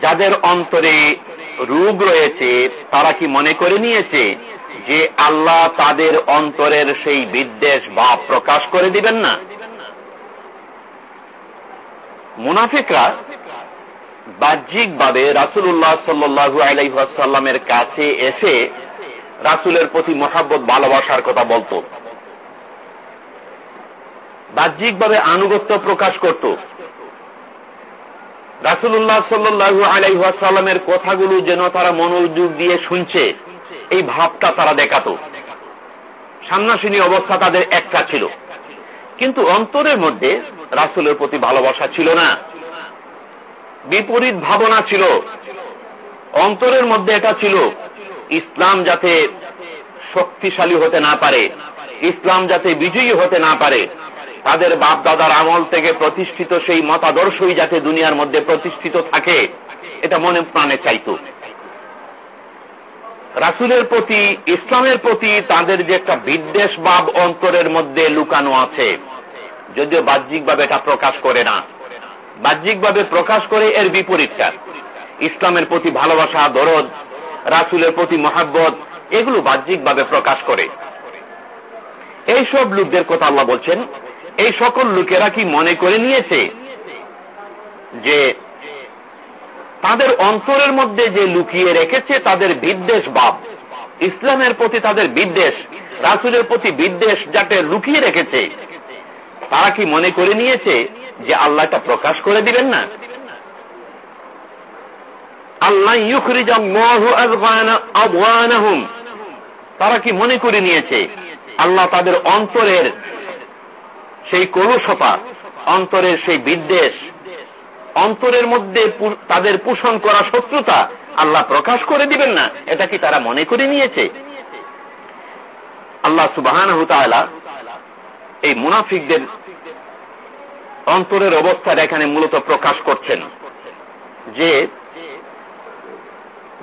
যাদের অন্তরে রোগ রয়েছে তারা কি মনে করে নিয়েছে যে আল্লাহ তাদের অন্তরের সেই বিদ্বেষ বা প্রকাশ করে দিবেন না। মুনাফিকরা বাহ্যিকভাবে রাসুল্লাহ সাল্লু আলাইসাল্লামের কাছে এসে রাসুলের প্রতি মহাব্বত, ভালোবাসার কথা বলত। বাহ্যিকভাবে আনুগত্য প্রকাশ করত। রাসুল্লাহ সাল্লু আলাইসাল্লামের কথাগুলো যেন তারা মনোযোগ দিয়ে শুনছে। এই ভাবটা তারা দেখাত। সামনাসামনি অবস্থা তাদের একটা ছিল। কিন্তু অন্তরের মধ্যে রাসুলের প্রতি ভালোবাসা ছিল না। বিপরীত ভাবনা ছিল। অন্তরের মধ্যে এটা ছিল, ইসলাম যাতে শক্তিশালী হতে না পারে, ইসলাম যাতে বিজয়ী হতে না পারে, তাদের বাপ দাদার আমল থেকে প্রতিষ্ঠিত সেই মতাদর্শই যাতে দুনিয়ার মধ্যে প্রতিষ্ঠিত থাকে, এটা মনে প্রাণে চাইত। রাসুলের প্রতি, ইসলামের প্রতি তাদের যে একটা বিদ্বেষ ভাব অন্তরের মধ্যে লুকানো আছে, যদিও বাহ্যিকভাবে এটা প্রকাশ করে না। বাহ্যিকভাবে প্রকাশ করে এর বিপরীতটা। ইসলামের প্রতি ভালোবাসা, দরদ, রাসুলের প্রতি মহাব্বত, এগুলো বাহ্যিকভাবে প্রকাশ করে। এই সব লোকদের কথা আল্লাহ বলছেন, এই সকল লোকেরা কি মনে করে নিয়েছে যে তাদের অন্তরের মধ্যে যে লুকিয়ে রেখেছে তাদের বিদ্বেষ ভাব। ইসলামের প্রতি তাদের বিদ্বেষ, রাসুলের প্রতি বিদ্বেষ যাতে লুকিয়ে রেখেছে। তারা কি মনে করে নিয়েছে যে আল্লাহ এটা প্রকাশ করে দিবেন না? আল্লাহ তারা কি মনে করে নিয়েছে? আল্লাহ তাদের অন্তরের সেই কলুষতা, অন্তরের সেই বিদ্বেষ অন্তরের মধ্যে তাদের পোষণ করা শত্রুতা আল্লাহ প্রকাশ করে দিবেন না। এটা কি তারা মনে করে নিয়েছে? আল্লাহ সুবাহান এই মুনাফিকদের অন্তরের অবস্থার এখানে মূলত প্রকাশ করছেন যে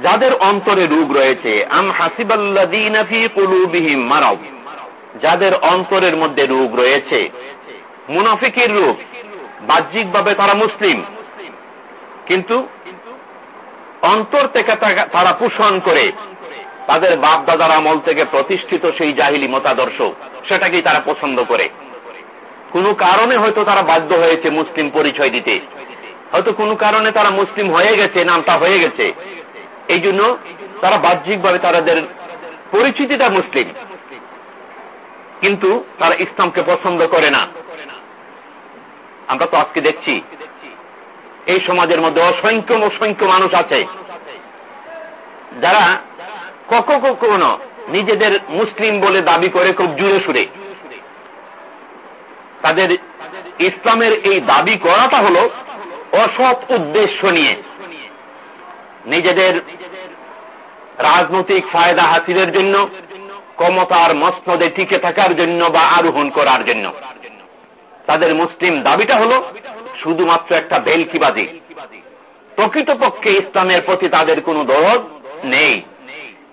যাদের অন্তরে রোগ রয়েছে, আম হাসিবাল্লাদিহিম মারাও যাদের অন্তরের মধ্যে রোগ রয়েছে, মুনাফিকের রোগ বাহ্যিকভাবে তারা মুসলিম। কিন্তু অন্তর থেকে তারা পোষণ করে। তাদের বাপ দাদার আমল থেকে প্রতিষ্ঠিত সেই জাহিলি মতাদর্শ, সেটাকেই তারা পছন্দ করে। কোনো কারণে হয়তো তারা বাধ্য হয়েছে মুসলিম পরিচয় দিতে। হয়তো কোনো কারণে তারা মুসলিম হয়ে গেছে, নামটা হয়ে গেছে। এই জন্য তারা বাহ্যিকভাবে তাদের পরিচিতিটা মুসলিম। কিন্তু তারা ইসলামকে পছন্দ করে না। আমরা তো আজকে দেখছি। এই সমাজের মধ্যে অসংখ্য অসংখ্য মানুষ আছে। যারা কখনো কখনো নিজেদের মুসলিম বলে দাবি করে খুব জুড়ে সুরে। তাদের ইসলামের এই দাবি করাটা হল অসৎ উদ্দেশ্য নিয়ে। নিজেদের রাজনৈতিক ফায়দা হাসিলের জন্য, ক্ষমতার মসনদে টিকে থাকার জন্য বা আরোহণ করার জন্য। তাদের মুসলিম দাবিটা হল শুধুমাত্র একটা বেলকিবাজি। প্রকৃতপক্ষে ইসলামের প্রতি তাদের কোনো দরদ নেই।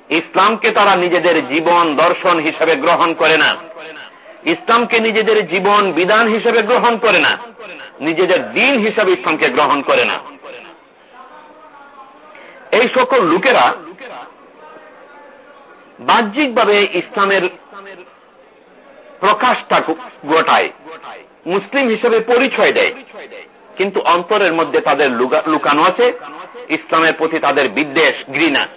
ইসলামকে তারা নিজেদের জীবন দর্শন হিসেবে গ্রহণ করে না। ইসলামকে নিজেদের জীবন বিধান হিসেবে গ্রহণ করে না। নিজেদের দিন হিসাবে ইসলামকে গ্রহণ করে না। এই সকল লোকেরা বাহ্যিকভাবে ইসলামের প্রকাশটা গোটায়। মুসলিম হিসেবে পরিচয় দেয়। কিন্তু অন্তরের মধ্যে তাদের লুকানো আছে। ইসলামের প্রতি তাদের বিদ্বেষ, ঘৃণা।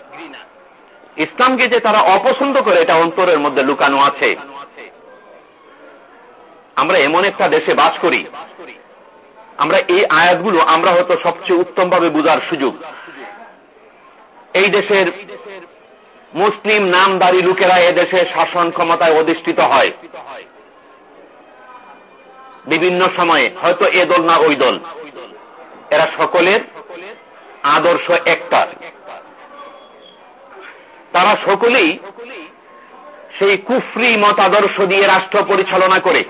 ইসলামকে যে তারা অপছন্দ করে, এটা অন্তরের মধ্যে লুকানো আছে। আমরা এমন একটা দেশে বাস করি। আমরা এই আয়াতগুলো আমরা হয়তো সবচেয়ে উত্তমভাবে বোঝার সুযোগ। এই দেশের মুসলিম নামদারি লোকেরা এদেশে শাসন ক্ষমতায় অধিষ্ঠিত হয়। বিভিন্ন সময়ে হয়তো এ দল না ওই দল। এরা সকলের আদর্শ একটা। তারা সকলেই সেই কুফরি মতাদর্শ দিয়ে রাষ্ট্র পরিচালনা করে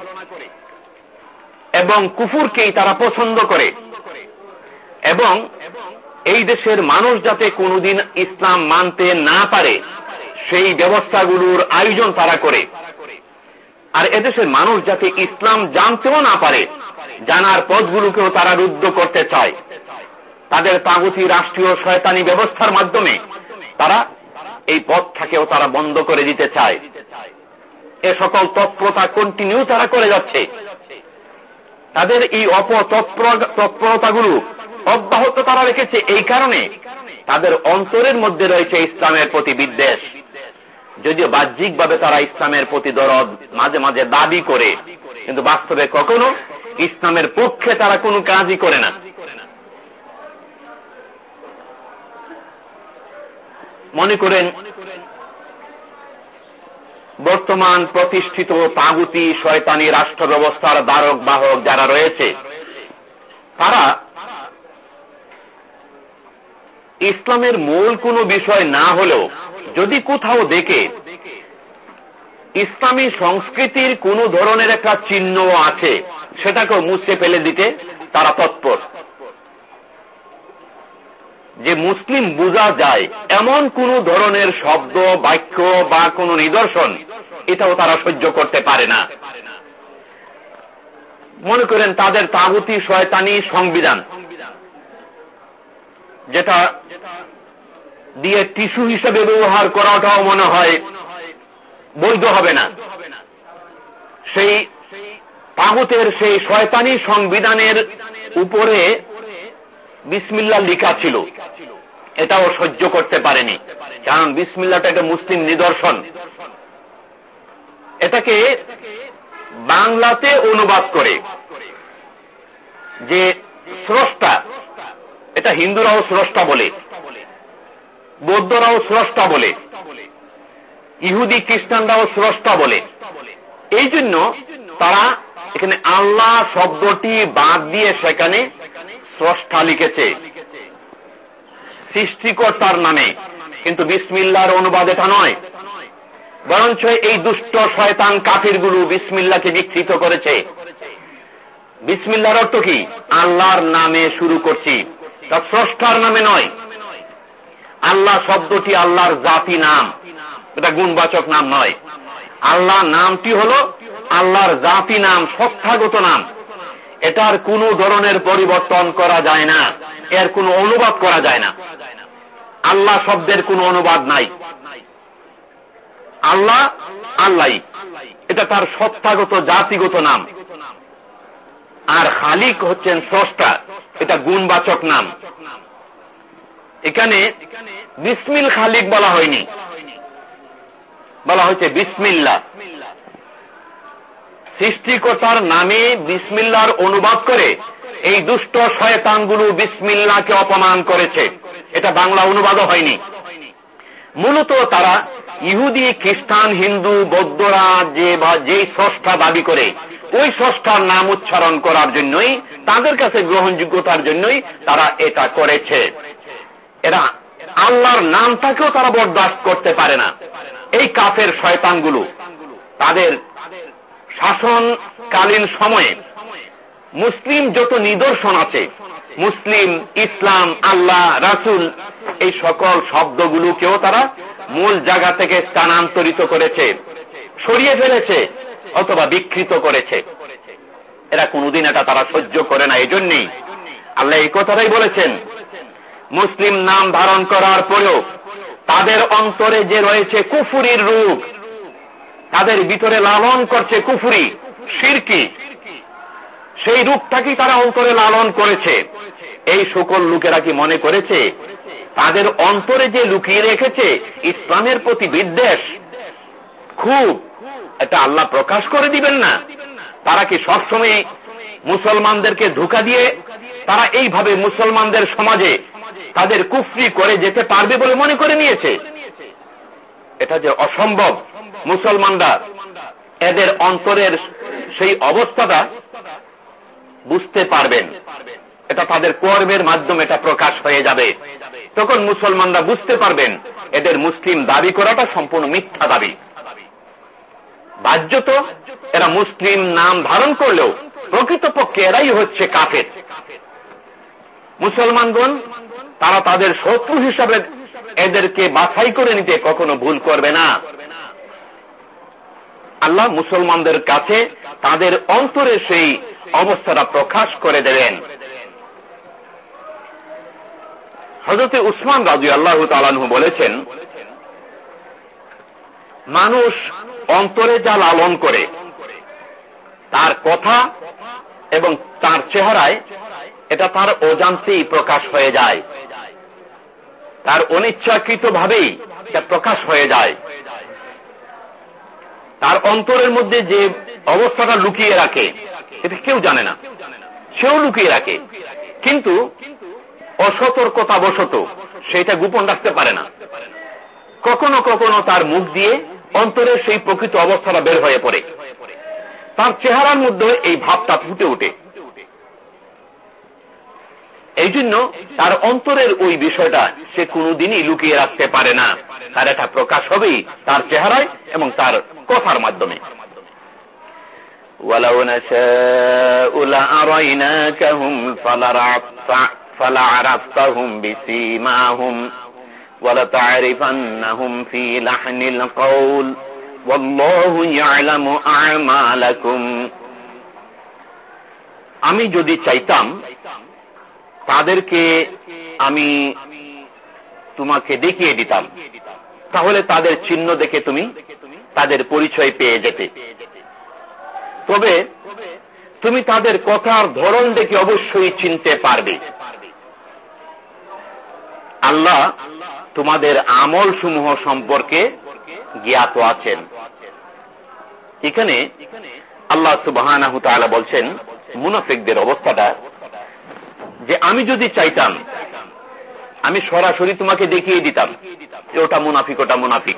এবং কুফুরকেই তারা পছন্দ করে এবং এই দেশের মানুষ যাতে কোনোদিন ইসলাম মানতে না পারে, সেই ব্যবস্থাগুলোর আয়োজন তারা করে। আর এদেশের মানুষ যাতে ইসলাম জানতেও না পারে, জানার পথগুলোকেও তারা রুদ্ধ করতে চায়। তাদের তাগুতি রাষ্ট্রীয় শয়তানি ব্যবস্থার মাধ্যমে তারা এই পথটাকেও তারা বন্ধ করে দিতে চায়। এ সকল তৎপরতা কন্টিনিউ তারা করে যাচ্ছে। তাদের এই অপতৎপরতাগুলো অব্যাহত তারা রেখেছে। এই কারণে তাদের অন্তরের মধ্যে রয়েছে ইসলামের প্রতি বিদ্বেষ। যদিও বাহ্যিকভাবে তারা ইসলামের প্রতি দরদ মাঝে মাঝে দাবি করে, কিন্তু বাস্তবে কখনো ইসলামের পক্ষে তারা কোনো কাজই করে না। মনে করেন, বর্তমান প্রতিষ্ঠিত তাগুতি শয়তানি রাষ্ট্র ব্যবস্থার দ্বারক বাহক যারা রয়েছে, তারা ইসলামের মূল কোনো বিষয় না হলেও, যদি কোথাও দেখে, ইসলামী সংস্কৃতির কোন ধরনের একটা চিহ্ন আছে, সেটাকেও মুছে ফেলে দিতে তারা তৎপর। যে মুসলিম বোঝা যায়, এমন কোন ধরনের শব্দ, বাক্য বা কোন নিদর্শন, এটাও তারা সহ্য করতে পারে না। মনে করেন তাদের তাগুতি, শয়তানি সংবিধান। যেটা দিয়ে টিস্যু হিসেবে ব্যবহার করাটাও মনে হয় বৈধ হবে না। সেই তাগুতের সেই শয়তানি সংবিধানের উপরে বিসমিল্লা লিখা ছিল। এটাও সহ্য করতে পারেনি। কারণ বিসমিল্লাটা একটা মুসলিম নিদর্শন। এটাকে বাংলাতে অনুবাদ করে যে স্রষ্টা এটা হিন্দুরাও স্রষ্টা বলে, বৌদ্ধরাও স্রষ্টা বলে, ইহুদি, খ্রিস্টানরাও স্রষ্টা বলে। এই জন্য তারা এখানে আল্লাহ শব্দটি বাদ দিয়ে সেখানে স্রষ্টা লিখেছে। সৃষ্টিকর্তার নামে। কিন্তু বিসমিল্লার অনুবাদ এটা নয়। বরঞ্চ এই দুষ্ট শয়তান কাফিরগুলো বিসমিল্লাকে বিকৃত করেছে। বিসমিল্লার অর্থ কি? আল্লাহর নামে শুরু করছি। তা স্রষ্টার নামে নয়। আল্লাহ শব্দটি আল্লাহর জাতি নাম। এটা গুণবাচক নাম নয়। আল্লাহ নামটি হল আল্লাহর জাতি নাম, সত্তাগত নাম। এটার কোন ধরনের পরিবর্তন করা যায় না। এর কোনো অনুবাদ করা যায় না। আল্লাহ শব্দের কোনো অনুবাদ নাই। আল্লাহ আল্লাহ এটা তার সত্তাগত, জাতিগত নাম। আর খালিক হচ্ছেন স্রষ্টা। এটা গুণবাচক নাম। এখানে বিসমিল খালিক বলা হয়নি। বলা হয়েছে বিসমিল্লা। সৃষ্টিকর্তার নামে বিসমিল্লার অনুবাদ করে এই দুষ্ট শয়তানগুলো বিসমিল্লাকে অপমান করেছে। এটা বাংলা অনুবাদও হয়নি। মূলত তারা ইহুদি, খ্রিস্টান, হিন্দু, বৌদ্ধরা যে বা যেই স্রষ্টা দাবি করে ওই স্রষ্টার নাম উচ্চারণ করার জন্যই, তাদের কাছে গ্রহণযোগ্যতার জন্যই তারা এটা করেছে। এরা আল্লাহর নামটাকেও তারা বরদাস্ত করতে পারে না। এই কাফের শয়তানগুলো, তাদের শাসনকালীন সময়ে মুসলিম যত নিদর্শন আছে, মুসলিম, ইসলাম, আল্লাহ, রাসুল, এই সকল শব্দগুলোকেও তারা মূল জায়গা থেকে স্থানান্তরিত করেছে, সরিয়ে ফেলেছে। অথবা বিকৃত করেছে। এরা কোনদিন এটা তারা সহ্য করে না এই জন্যই আল্লাহ এই কথাটাই বলেছেন। মুসলিম নাম ধারণ করার পরেও তাদের অন্তরে যে রয়েছে কুফুরির রূপ, তাদের ভিতরে লালন করছে কুফুরি, সিরকি। সেই রূপটাকেই তারা অন্তরে লালন করেছে। এই সকল লোকেরা কি মনে করেছে? তাদের অন্তরে যে লুকিয়ে রেখেছে ইসলামের প্রতি বিদ্বেষ খুব এটা আল্লাহ প্রকাশ করে দিবেন না। তারা কি সবসময় মুসলমানদেরকে ধোকা দিয়ে তারা এইভাবে মুসলমানদের সমাজে তাদের কুফরি করে যেতে পারবে বলে মনে করে নিয়েছে? এটা যে অসম্ভব। মুসলমানরা এদের অন্তরের সেই অবস্থাটা বুঝতে পারবেন। এটা তাদের কর্মের মাধ্যমে এটা প্রকাশ হয়ে যাবে। তখন মুসলমানরা বুঝতে পারবেন, এদের মুসলিম দাবি করাটা সম্পূর্ণ মিথ্যা দাবি। বাহ্যত এরা মুসলিম নাম ধারণ করলেও প্রকৃতপক্ষে এরাই হচ্ছে কাফের। মুসলমানগণ, তারা তাদের শত্রু হিসাবে এদেরকে বাছাই করে নিতে কখনো ভুল করবে না। আল্লাহ মুসলমানদের কাছে তাদের অন্তরে সেই অবস্থাটা প্রকাশ করে দেবেন। হজরতে উসমান রাজু আল্লাহ বলেছেন, মানুষ অন্তরে যা লালন করে, তার কথা এবং তার চেহারায় এটা তার অজান্তেই প্রকাশ হয়ে যায়। তার অনিচ্ছাকৃত ভাবেই প্রকাশ হয়ে যায়। তার অন্তরের মধ্যে যে অবস্থাটা লুকিয়ে রাখে, এটা কেউ জানে না। সেও লুকিয়ে রাখে। কিন্তু অসতর্কতা বশত সেটা গোপন রাখতে পারে না। কখনো কখনো তার মুখ দিয়ে অন্তরের সেই প্রকৃত অবস্থাটা বের হয়ে পড়ে তার চেহারার মধ্যে এই ভাবটা ফুটে উঠে এই জন্য তার অন্তরের ওই বিষয়টা সে কোনোদিনই লুকিয়ে রাখতে পারে না তার এটা প্রকাশ হবেই তার চেহারায় এবং তার কথার মাধ্যমে ولو نشاء لأريناكهم فلعرفتهم بسيماهم ولتعرفنهم في لحن القول والله يعلم أعمالكم আমি যদি চাইতাম তাদেরকে আমি তোমাকে দেখিয়ে দিতাম তাহলে তাদের চিহ্ন দেখে তুমি তাদের পরিচয় পেয়ে যেতে তবে তুমি তাদের কথার ধরন দেখে অবশ্যই চিনতে পারবে আল্লাহ তোমাদের আমল সমূহ সম্পর্কে জ্ঞাত আছেন। এখানে আল্লাহ সুবাহ বলছেন, মুনাফিকদের অবস্থাটা যে আমি যদি চাইতাম, আমি সরাসরি তোমাকে দেখিয়ে দিতাম ওটা মুনাফিক ওটা মুনাফিক।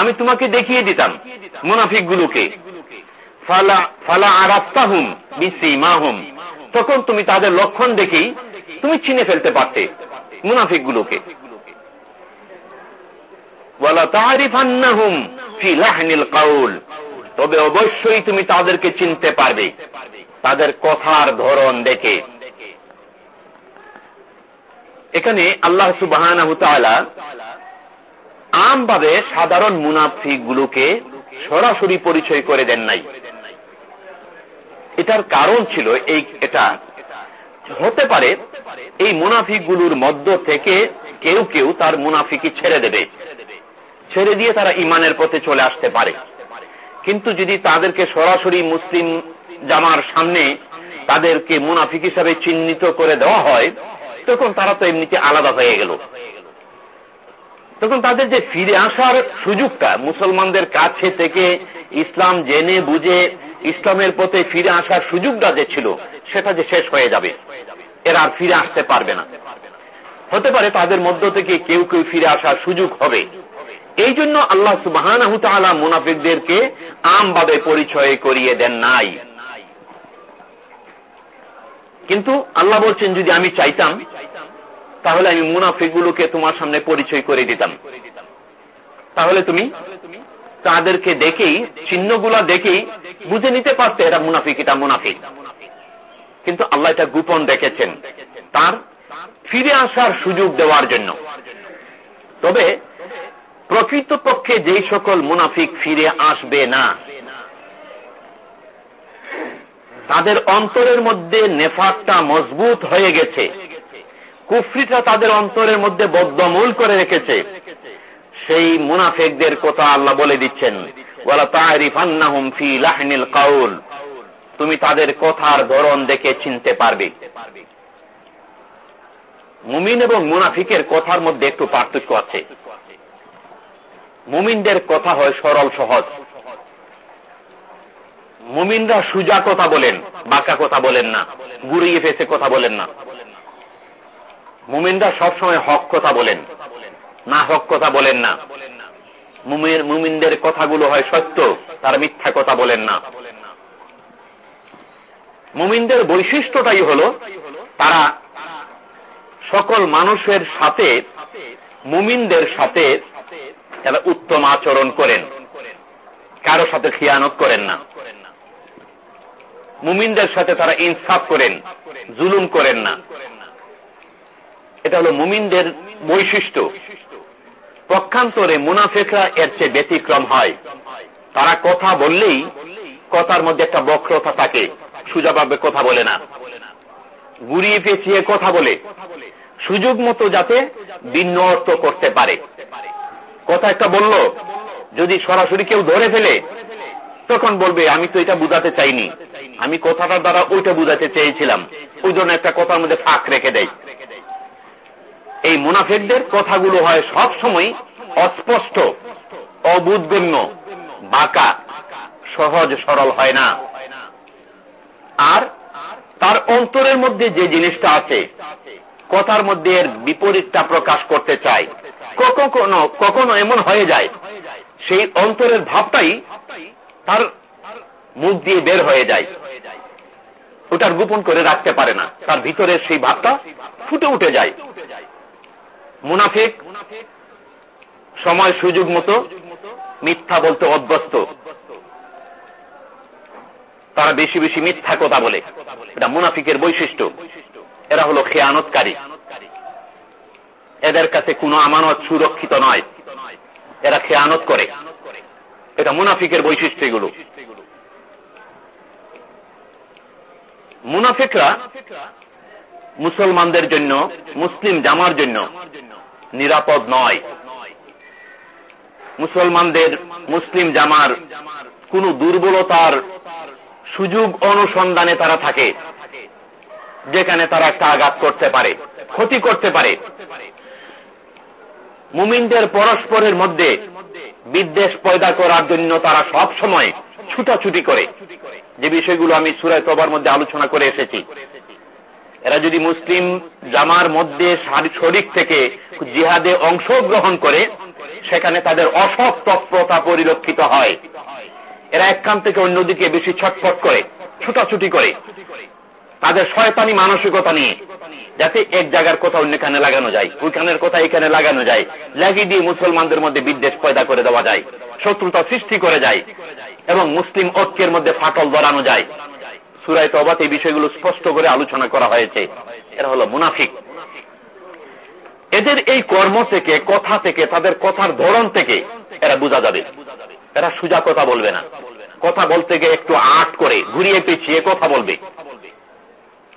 আমি তোমাকে দেখিয়ে দিতাম মুনাফিক গুলোকে ফালা বিসিমাহুম, তখন তুমি তাদের লক্ষণ দেখেই তুমি চিনে ফেলতে পারতে মুনাফিক গুলোকে তবে অবশ্যই তুমি তাদেরকে চিনতে পারবে। তাদের কথার ধরন দেখে। এখানে আল্লাহ সুবাহ আমভাবে সাধারণ মুনাফিক গুলোকে সরাসরি পরিচয় করে দেন নাই। এটার কারণ ছিল এই এটা হতে পারে এই মুনাফিকগুলোর মধ্য থেকে কেউ কেউ তার মুনাফিকি ছেড়ে দেবে। ছেড়ে দিয়ে তারা ইমানের পথে চলে আসতে পারে। কিন্তু যদি তাদেরকে সরাসরি মুসলিম জামার সামনে তাদেরকে মুনাফিক হিসাবে চিহ্নিত করে দেওয়া হয়, তখন তারা তো এমনিতে আলাদা হয়ে গেল। তখন তাদের যে ফিরে আসার সুযোগটা মুসলমানদের কাছে থেকে ইসলাম জেনে বুঝে ইসলামের পথে ফিরে আসার সুযোগটা যে ছিল, সেটা যে শেষ হয়ে যাবে, এরা আর ফিরে আসতে পারবে না। হতে পারে তাদের মধ্য থেকে কেউ কেউ ফিরে আসার সুযোগ হবে। এই জন্য আল্লাহ সুবাহ মুনাফিকদেরকে আমভাবে পরিচয় করিয়ে দেন নাই। কিন্তু আল্লাহ বলছেন, যদি আমি চাইতাম, তাহলে আমি মুনাফিকগুলোকে তোমার সামনে পরিচয় করে দিতাম। তাহলে তুমি তাদেরকে দেখেই চিহ্নগুলা দেখেই বুঝে নিতে পারতে এটা মুনাফিক এটা মুনাফিক। কিন্তু আল্লাহ এটা গোপন রেখেছেন, তার ফিরে আসার সুযোগ দেওয়ার জন্য। তবে প্রকৃতপক্ষে যেই সকল মুনাফিক ফিরে আসবে না, তাদের অন্তরের মধ্যে নেফাকটা মজবুত হয়ে গেছে। কুফরিটা তাদের অন্তরের মধ্যে বদ্ধমূল করে রেখেছে। সেই মুনাফেকদের কথা আল্লাহ বলে দিচ্ছেন। তুমি তাদের কথার ধরন দেখে চিনতে পারবে। মুমিন এবং মুনাফিকের কথার মধ্যে একটু পার্থক্য আছে। মুমিনদের কথা হয় সরল সহজ। মুমিনরা সুজা কথা বলেন, বাঁকা কথা বলেন না, গুড়িয়ে ফেসে কথা বলেন না। মুমিনরা সবসময় হক কথা বলেন। না হক কথা বলেন না। মুমিনদের কথাগুলো হয় সত্য, তারা মিথ্যা কথা বলেন না। মুমিনদের বৈশিষ্ট্যটাই হল, তারা সকল মানুষের সাথে, মুমিনদের সাথে তারা উত্তম আচরণ করেন। কারও সাথে খিয়ানত করেন না। মুমিনদের সাথে তারা ইনসাফ করেন, জুলুম করেন না। এটা হলো মুমিনদের বৈশিষ্ট্য। পক্ষান্তরে মুনাফেকরা এর চেয়ে ব্যতিক্রম হয়। তারা কথা বললেই কথার মধ্যে একটা বক্রতা থাকে সুজাভাবে কথা বলে না। গুড়িয়ে পেঁচিয়ে কথা বলে, সুযোগ মতো যাতে ভিন্ন অর্থ করতে পারে। কথা একটা বলল, যদি সরাসরি কেউ ধরে ফেলে, তখন বলবে, আমি তো এটা বুঝাতে চাইনি। আমি কথাটার দ্বারা ওইটা বুঝাতে চেয়েছিলাম। ওই জন্য একটা কথার মধ্যে ফাঁক রেখে দেয়। এই মুনাফেকদের কথাগুলো হয় সব সময় অস্পষ্ট অবুদগম্য বাঁকা, সহজ, সরল হয় না। আর তার অন্তরের মধ্যে যে জিনিসটা আছে, কথার মধ্যে এর বিপরীতটা প্রকাশ করতে চায়। কখনো কখনো এমন হয়ে যায়, সেই অন্তরের ভাবটাই তার মুখ দিয়ে বের হয়ে যায়। ওটার গোপন করে রাখতে পারে না, তার ভিতরে সেই ভাবটা ফুটে উঠে যায়। মুনাফিক, সময় সুযোগ মতো, মিথ্যা বলতে অভ্যস্ত। তারা বেশি বেশি মিথ্যা কথা বলে। এটা মুনাফিকের বৈশিষ্ট্য। এরা হলো খেয়ানতকারী। এদের কাছে কোনো আমানত সুরক্ষিত নয়। এরা খেয়ানত করে। এটা মুনাফিকের বৈশিষ্ট্য এগুলো মুনাফিকরা মুসলমানদের জন্য, মুসলিম জামার জন্য নিরাপদ নয়। মুসলমানদের মুসলিম জামার কোন দুর্বলতার সুযোগ অনুসন্ধানে তারা থাকে, যেখানে তারা একটা আঘাত করতে পারে, ক্ষতি করতে পারে। মুমিনদের পরস্পরের মধ্যে বিদ্বেষ পয়দা করার জন্য তারা সব সময় ছুটাছুটি করে। যে বিষয়গুলো আমি সুরায় তবার মধ্যে আলোচনা করে এসেছি। এরা যদি মুসলিম জামার মধ্যে শরিক থেকে জিহাদে অংশগ্রহণ করে, সেখানে তাদের অসৎ তৎপরতা পরিলক্ষিত হয়। এরা এক কান থেকে অন্যদিকে বেশি ছটফট করে, ছুটাছুটি করে। তাদের শয়তানি মানসিকতা নিয়ে, যাতে এক জায়গার কথা অন্য কানে লাগানো যায়, ওইখানের কথা এখানে লাগানো যায়, লাগিয়ে দিয়ে মুসলমানদের মধ্যে বিদ্বেষ পয়দা করে দেওয়া যায়, শত্রুতা সৃষ্টি করে যায়, এবং মুসলিম ঐক্যের মধ্যে ফাটল ধরানো যায়। সুরায় তবাতে এই বিষয়গুলো স্পষ্ট করে আলোচনা করা হয়েছে। এরা হলো মুনাফিক। এদের এই কর্ম থেকে, কথা থেকে, তাদের কথার ধরন থেকে এরা বোঝা যাবে। এরা সুজা কথা বলবে না। কথা বলতে গিয়ে একটু আট করে ঘুরিয়ে পেছিয়ে কথা বলবে।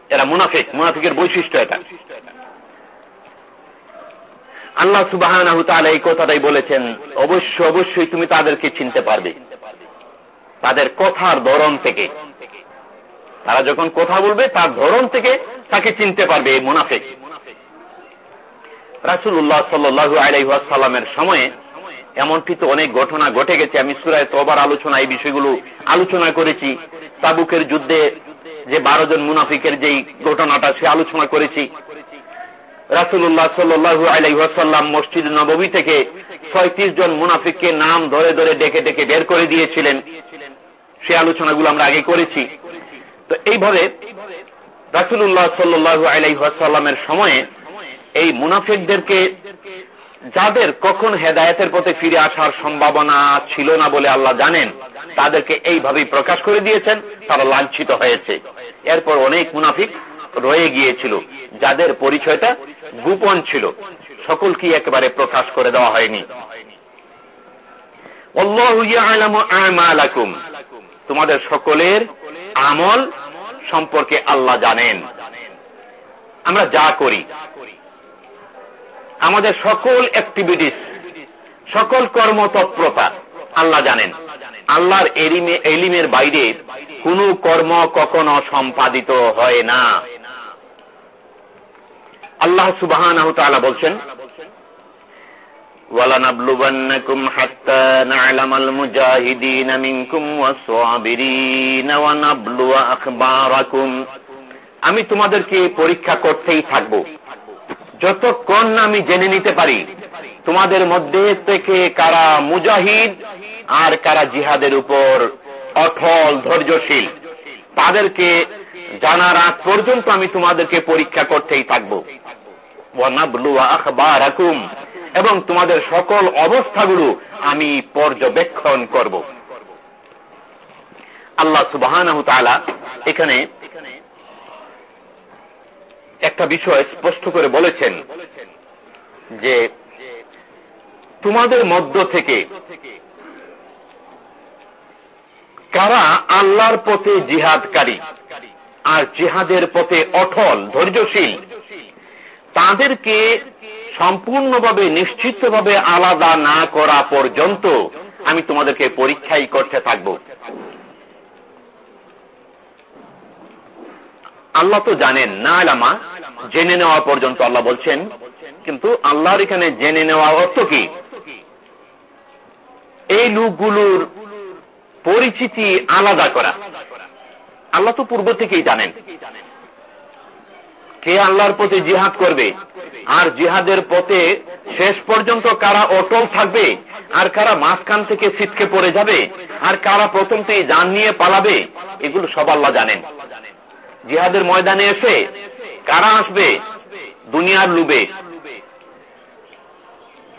এরা মুনাফিক। মুনাফিকের বৈশিষ্ট্য এটা। আল্লাহ সুবাহ এই কথাটাই বলেছেন অবশ্য অবশ্যই তুমি তাদেরকে চিনতে পারবে। তাদের কথার ধরন থেকে। তারা যখন কথা বলবে, তার ধরন থেকে তাকে চিনতে পারবে এই মুনাফিক। রাসুল্লাহ সাল্লু আলাইসাল্লামের সময়ে এমনটি তো অনেক ঘটনা ঘটে গেছে। আমি সুরায় তোবার আলোচনা এই বিষয়গুলো আলোচনা করেছি। তাবুকের যুদ্ধে যে বারো জন মুনাফিকের যেই ঘটনাটা, সে আলোচনা করেছি। রাসুল্লাহ সাল্লু আলাইসাল্লাম মসজিদ নবমী থেকে ছয়ত্রিশ জন মুনাফিককে নাম ধরে ধরে ডেকে ডেকে বের করে দিয়েছিলেন। সে আলোচনাগুলো আমরা আগে করেছি। তো এইভাবে রাসুল্লাহ সাল্লু আলাইসাল্লামের সময়ে এই মুনাফিকদেরকে যাদের কখন হেদায়তের পথে ফিরে আসার সম্ভাবনা ছিল না বলে আল্লাহ জানেন, তাদেরকে এইভাবেই প্রকাশ করে দিয়েছেন, তারা লাঞ্ছিত হয়েছে। এরপর অনেক মুনাফিক রয়ে গিয়েছিল, যাদের পরিচয়টা গোপন ছিল সকলকে একেবারে প্রকাশ করে দেওয়া হয়নি। তোমাদের সকলের আমল সম্পর্কে আল্লাহ জানেন। আমরা যা করি, আমাদের সকল অ্যাক্টিভিটিস সকল কর্মতৎপরতা আল্লাহ জানেন। আল্লাহর এলিমের বাইরে কোনো কর্ম কখনো সম্পাদিত হয় না। আল্লাহ সুবাহ বলছেন ولنبلونكم حتى نعلم المجاهدين منكم والصابرين ونبلو أخباركم আমি তোমাদেরকে পরীক্ষা করতেই থাকব যতক্ষণ না আমি জেনে নিতে পারি তোমাদের মধ্যে থেকে কারা মুজাহিদ আর কারা জিহাদের উপর অঠল ধৈর্যশীল তাদেরকে জানার আগ পর্যন্ত আমি তোমাদেরকে পরীক্ষা করতেই থাকবো এবং তোমাদের সকল অবস্থাগুলো আমি পর্যবেক্ষণ করব। আল্লাহ সুবাহ এখানে একটা বিষয় স্পষ্ট করে বলেছেন যে তোমাদের মধ্য থেকে কারা আল্লাহর পথে জিহাদকারী আর জিহাদের পথে অটল, ধৈর্যশীল, তাদেরকে সম্পূর্ণভাবে, নিশ্চিতভাবে আলাদা না করা পর্যন্ত আমি তোমাদেরকে পরীক্ষাই করতে থাকব। আল্লাহ তো জানেন, না আলামা, জেনে নেওয়া পর্যন্ত আল্লাহ বলছেন, কিন্তু আল্লাহর এখানে জেনে নেওয়া অর্থ কি? এই লোকগুলোর পরিচিতি আলাদা করা। আল্লাহ তো পূর্ব থেকেই জানেন। কে আল্লাহর পথে জিহাদ করবে? আর জিহাদের পথে শেষ পর্যন্ত কারা অটল থাকবে? আর কারা মাঝখান থেকে ছিটকে পড়ে যাবে? আর কারা প্রথমতেই যান নিয়ে পালাবে? এগুলো সব আল্লাহ জানেন। জিহাদের ময়দানে এসে কারা আসবে? দুনিয়ার লুবে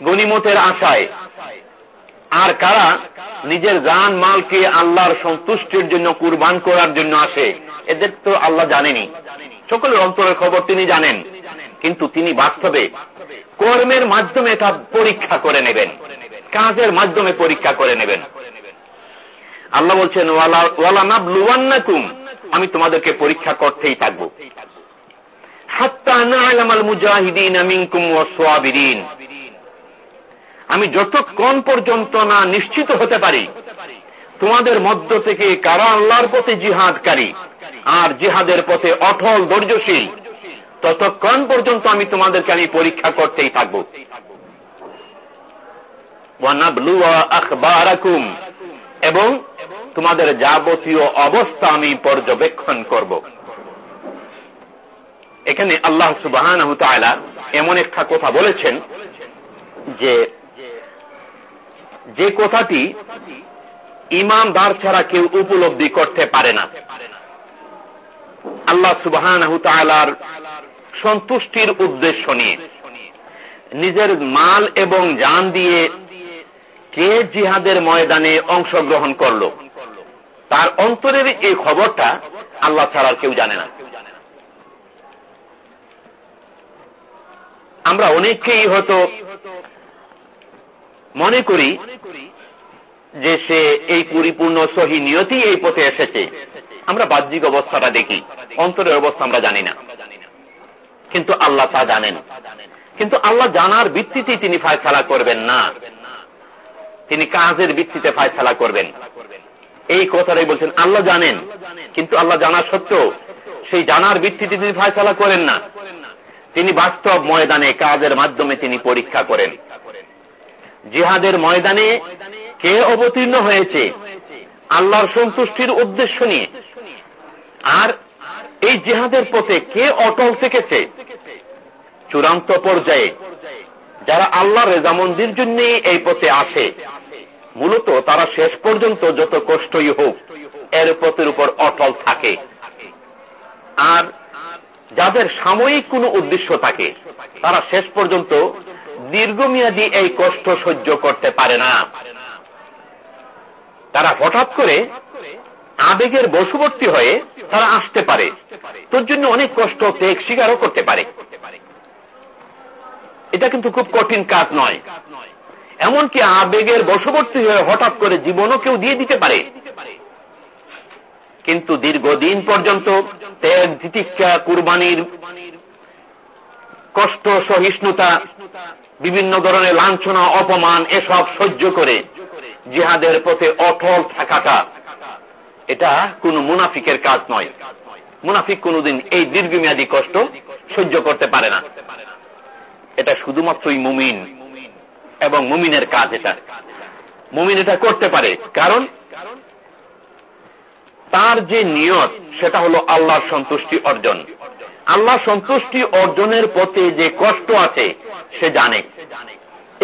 গনিমতের আশায়। আর কারা নিজের জান, মালকে আল্লাহর সন্তুষ্টির জন্য কুরবান করার জন্য আসে? এদের তো আল্লাহ জানেনি। সকলের অন্তরের খবর তিনি জানেন। কিন্তু তিনি বাস্তবে কর্মের মাধ্যমে এটা পরীক্ষা করে নেবেন, কাজের মাধ্যমে পরীক্ষা করে নেবেন। আল্লাহ বলছেন আমি তোমাদেরকে পরীক্ষা করতেই থাকব। আমি যতক্ষণ পর্যন্ত না নিশ্চিত হতে পারি, তোমাদের মধ্য থেকে কারা আল্লাহর পথে জিহাদকারী, আর জিহাদের পথে অটল ধৈর্যশীল ততক্ষণ পর্যন্ত আমি তোমাদেরকে আমি পরীক্ষা করতেই থাকব। এবং তোমাদের যাবতীয় অবস্থা আমি পর্যবেক্ষণ করব। এখানে আল্লাহ সুবাহ এমন একটা কথা বলেছেন যে যে কথাটি ইমানদার ছাড়া কেউ উপলব্ধি করতে পারে না। আল্লাহ সুবাহান সন্তুষ্টির উদ্দেশ্য নিয়ে। নিজের মাল এবং জান দিয়ে কে জিহাদের ময়দানে অংশগ্রহণ করল? তার অন্তরের এই খবরটা আল্লাহ ছাড়ার কেউ জানে না। আমরা অনেককেই হয়তো মনে করি যে সে এই পরিপূর্ণ সহি নিয়তি এই পথে এসেছে। আমরা বাহ্যিক অবস্থাটা দেখি, অন্তরের অবস্থা আমরা জানি না। কিন্তু আল্লাহ তা জানেন। কিন্তু আল্লাহ জানার ভিত্তিতেই তিনি ফায়সালা করবেন না। তিনি কাজের ভিত্তিতে ফায়সালা করবেন। এই কথাটাই বলছেন, আল্লাহ জানেন। কিন্তু আল্লাহ জানা সত্ত্বেও সেই জানার ভিত্তিতে তিনি ফায়সালা করেন না। তিনি বাস্তব ময়দানে কাজের মাধ্যমে তিনি পরীক্ষা করেন। জিহাদের ময়দানে কে অবতীর্ণ হয়েছে? আল্লাহর সন্তুষ্টির উদ্দেশ্য নিয়ে। আর এই জেহাদের পথে কে অটল থেকেছে? চূড়ান্ত পর্যায়ে যারা আল্লাহ রেজামন্দির জন্য এই পথে আসে, মূলত তারা শেষ পর্যন্ত যত কষ্টই হোক এর পথের উপর অটল থাকে। আর যাদের সাময়িক কোনো উদ্দেশ্য থাকে, তারা শেষ পর্যন্ত দীর্ঘমেয়াদী এই কষ্ট সহ্য করতে পারে না। তারা হঠাৎ করে আবেগের বশবর্তী হয়ে তারা আসতে পারে। তোর জন্য অনেক কষ্ট, ত্যাগ, স্বীকারও করতে পারে। এটা কিন্তু খুব কঠিন কাজ নয়। এমনকি আবেগের বশবর্তী হয়ে হঠাৎ করে জীবনও কেউ দিয়ে দিতে পারে। কিন্তু দীর্ঘদিন পর্যন্ত ত্যাগ, তিতিক্ষা, কুরবানির কষ্ট, সহিষ্ণুতা, বিভিন্ন ধরনের লাঞ্ছনা, অপমান, এসব সহ্য করে জিহাদের পথে অটল থাকাটা এটা কোন মুনাফিকের কাজ নয়। মুনাফিক কোনদিন এই দীর্ঘমেয়াদী কষ্ট সহ্য করতে পারে না। এটা শুধুমাত্রই মুমিন এবং মুমিনের কাজ এটা। মুমিন এটা করতে পারে, কারণ তার যে নিয়ত, সেটা হলো আল্লাহর সন্তুষ্টি অর্জন। আল্লাহ সন্তুষ্টি অর্জনের পথে যে কষ্ট আছে, সে জানে।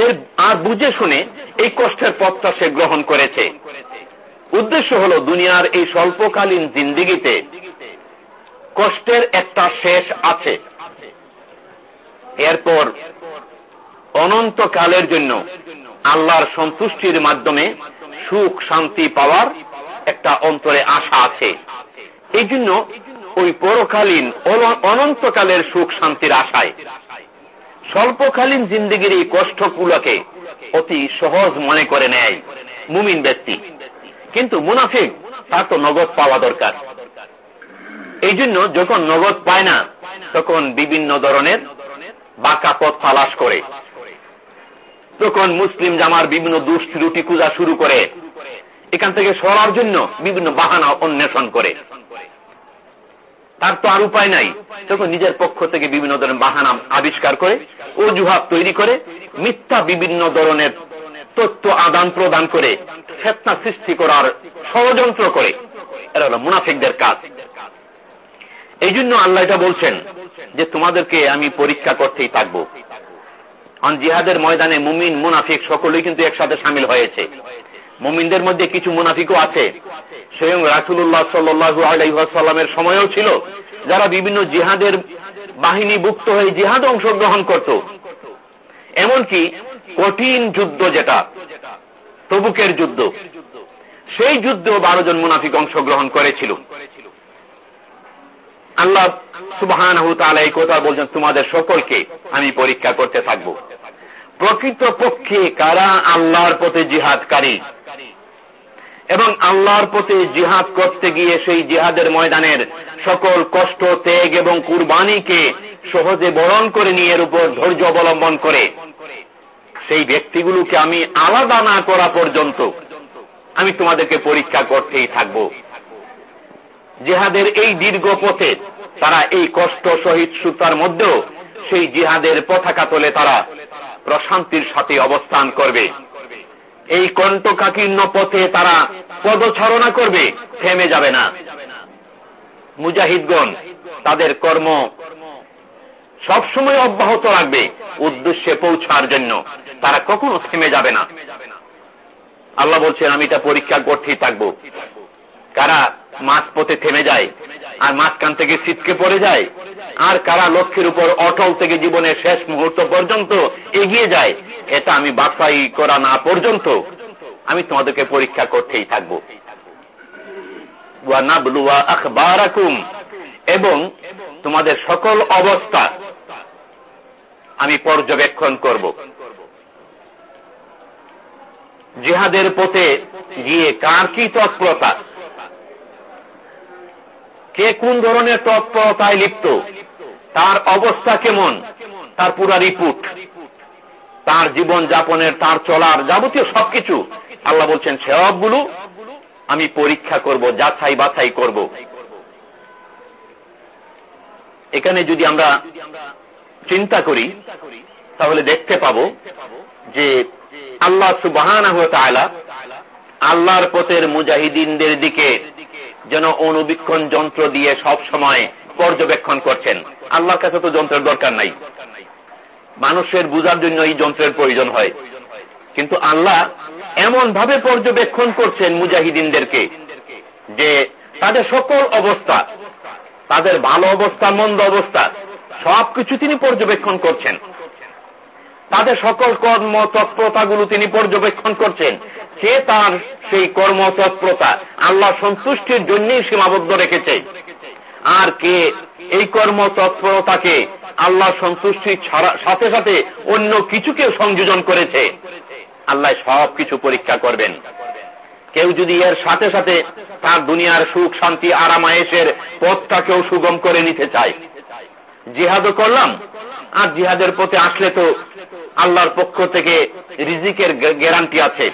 এর আর বুঝে শুনে এই কষ্টের পথটা সে গ্রহণ করেছে। উদ্দেশ্য হল দুনিয়ার এই স্বল্পকালীন জিন্দিগিতে কষ্টের একটা শেষ আছে। এরপর অনন্তকালের জন্য আল্লাহর সন্তুষ্টির মাধ্যমে সুখ, শান্তি পাওয়ার একটা অন্তরে আশা আছে। এই জন্য ওই পরকালীন অনন্তকালের সুখ, শান্তির আশায় স্বল্পকালীন জিন্দগির এই কষ্টগুলোকে অতি সহজ মনে করে নেয় মুমিন ব্যক্তি। কিন্তু মুনাফিক, তার তো নগদ পাওয়া দরকার। এই জন্য যখন নগদ পায় না, তখন বিভিন্ন ধরনের বাঁকা পথ তালাশ করে। তখন মুসলিম জামার বিভিন্ন দুষ্টি পূজা শুরু করে। এখান থেকে সরার জন্য বিভিন্ন বাহানা অন্বেষণ করে। তার তো আর উপায় নাই। তখন নিজের পক্ষ থেকে বিভিন্ন ধরনের বাহানা আবিষ্কার করে, অজুহাত তৈরি করে, মিথ্যা বিভিন্ন ধরনের তথ্য আদান প্রদান করে ফেতনা সৃষ্টি করার ষড়যন্ত্র করে। এরা হল মুনাফিকদের কাজ। এই জন্য আল্লাহ এটা বলছেন যে তোমাদেরকে আমি পরীক্ষা করতেই থাকব। জিহাদের ময়দানে মুমিন, মুনাফিক সকলেই কিন্তু একসাথে সামিল হয়েছে। মুমিনদের মধ্যে কিছু মুনাফিকও আছে। স্বয়ং রাসুল্লাহ সাল্লু আলাইসাল্লামের সময়ও ছিল যারা বিভিন্ন জিহাদের বাহিনী ভুক্ত হয়ে জিহাদ অংশগ্রহণ করত। এমনকি কঠিন যুদ্ধ যেটা, তবুকের যুদ্ধ। সেই যুদ্ধ বারো জন মুনাফিক অংশগ্রহণ করেছিল। আল্লাহ সুবাহ এই কথা বলছেন, তোমাদের সকলকে আমি পরীক্ষা করতে থাকব। প্রকৃত পক্ষে কারা আল্লাহর পথে জিহাদকারী? এবং আল্লাহর পথে জিহাদ করতে গিয়ে সেই জিহাদের ময়দানের সকল কষ্ট, ত্যাগ এবং কুরবানিকে সহজে বরণ করে নিয়ে এর উপর ধৈর্য অবলম্বন করে সেই ব্যক্তিগুলোকে আমি আলাদা না করা পর্যন্ত আমি তোমাদেরকে পরীক্ষা করতেই থাকব। জিহাদের এই দীর্ঘ পথে তারা এই কষ্ট শহীদ সুতার মধ্যেও সেই জিহাদের পতাকা তোলে তারা প্রশান্তির সাথে অবস্থান করবে। এই কণ্ঠকাকীর্ণ পথে তারা পদছাড়না করবে, থেমে যাবে না। মুজাহিদগণ, তাদের কর্ম সবসময় অব্যাহত রাখবে, উদ্দেশ্যে পৌঁছার জন্য। তারা কখনো থেমে যাবে না। আল্লাহ বলছেন, আমি এটা পরীক্ষা করতেই থাকব। কারা মাছ পথে থেমে যায় আর মাঝখান থেকে শীতকে পড়ে যায় আর কারা লক্ষ্যের উপর অটল থেকে জীবনের শেষ মুহূর্ত পর্যন্ত এগিয়ে যায়, এটা আমি বাছাই করা না পর্যন্ত আমি তোমাদেরকে পরীক্ষা করতেই থাকব। এবং তোমাদের সকল অবস্থা আমি পর্যবেক্ষণ করব। জিহাদের পথে গিয়ে কার কি তৎপরতা? কে কোন ধরনের তৎপরতায় লিপ্ত? তার অবস্থা কেমন? তার পুরা রিপুট তার জীবন যাপনের, তার চলার যাবতীয় সবকিছু আল্লাহ বলছেন, সবগুলো আমি পরীক্ষা করব, যাচাই বাছাই করব। এখানে যদি আমরা চিন্তা করি, তাহলে দেখতে পাব যে আল্লাহ সুবাহ আল্লাহর পথের মুজাহিদিনদের দিকে যেন অনুবীক্ষণ যন্ত্র দিয়ে সব সময় পর্যবেক্ষণ করছেন। আল্লাহর কাছে তো যন্ত্রের দরকার নাই। মানুষের বুঝার জন্য এই যন্ত্রের প্রয়োজন হয়। কিন্তু আল্লাহ এমন ভাবে পর্যবেক্ষণ করছেন মুজাহিদিনদেরকে যে তাদের সকল অবস্থা, তাদের ভালো অবস্থা, মন্দ অবস্থা, সবকিছু তিনি পর্যবেক্ষণ করছেন। তাদের সকল কর্ম তৎপরতাগুলো তিনি পর্যবেক্ষণ করছেন। সে তার সেই কর্ম তৎপরতা আল্লাহ সন্তুষ্টির জন্যই সীমাবদ্ধ রেখেছে। আর কে এই কর্ম তৎপরতাকে আল্লাহ সন্তুষ্টির সাথে সাথে অন্য কিছুকে সংযোজন করেছে। আল্লাহ সব কিছু পরীক্ষা করবেন। কেউ যদি এর সাথে সাথে তার দুনিয়ার সুখ, শান্তি, আরামায়েশের পথটাকেও সুগম করে নিতে চায়। জিহাদও করলাম। আর জিহাদের পথে আসলে তো আল্লাহর পক্ষ থেকে রিজিকের গ্যারান্টি আছে।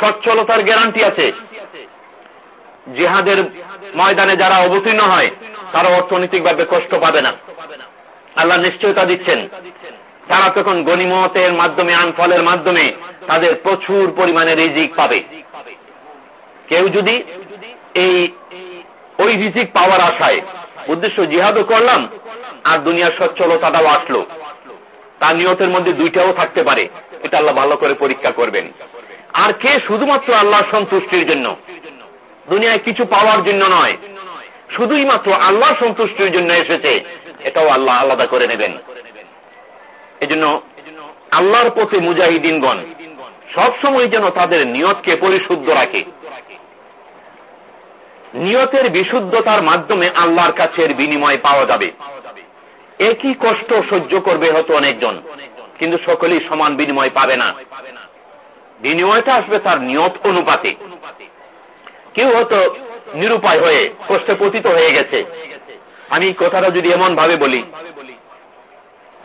সচ্ছলতার গ্যারান্টি আছে। জিহাদের ময়দানে যারা অবতীর্ণ হয়, তারা অর্থনৈতিকভাবে কষ্ট পাবে না। আল্লাহ নিশ্চয়তা দিচ্ছেন। তারা তখন গণিমতের মাধ্যমে, আনফলের মাধ্যমে তাদের প্রচুর পরিমাণে রিজিক পাবে। কেউ যদি এই ওই রিজিক পাওয়ার আশায়, উদ্দেশ্য জিহাদও করলাম, আর দুনিয়ার সচ্ছলতাটাও আসলো। তার নিয়তের মধ্যে দুইটাও থাকতে পারে। এটা আল্লাহ ভালো করে পরীক্ষা করবেন। আর কে শুধুমাত্র আল্লাহ সন্তুষ্টির জন্য? দুনিয়ায় কিছু পাওয়ার জন্য নয়। শুধুই মাত্র আল্লাহ সন্তুষ্টির জন্য এসেছে। এটাও আল্লাহ আলাদা করে নেবেন। এজন্য আল্লাহর পথে মুজাহিদিনগণ সবসময় যেন তাদের নিয়তকে পরিশুদ্ধ রাখে। নিয়তের বিশুদ্ধতার মাধ্যমে আল্লাহর কাছের বিনিময় পাওয়া যাবে। একই কষ্ট সহ্য করবে হয়তো অনেকজন, কিন্তু সকলেই সমান বিনিময় পাবে না। বিনিময়টা আসবে তার নিয়ত অনুপাতে। কেউ হয়তো নিরুপায় হয়ে কষ্টে পতিত হয়ে গেছে। আমি কথাটা যদি এমন ভাবে বলি,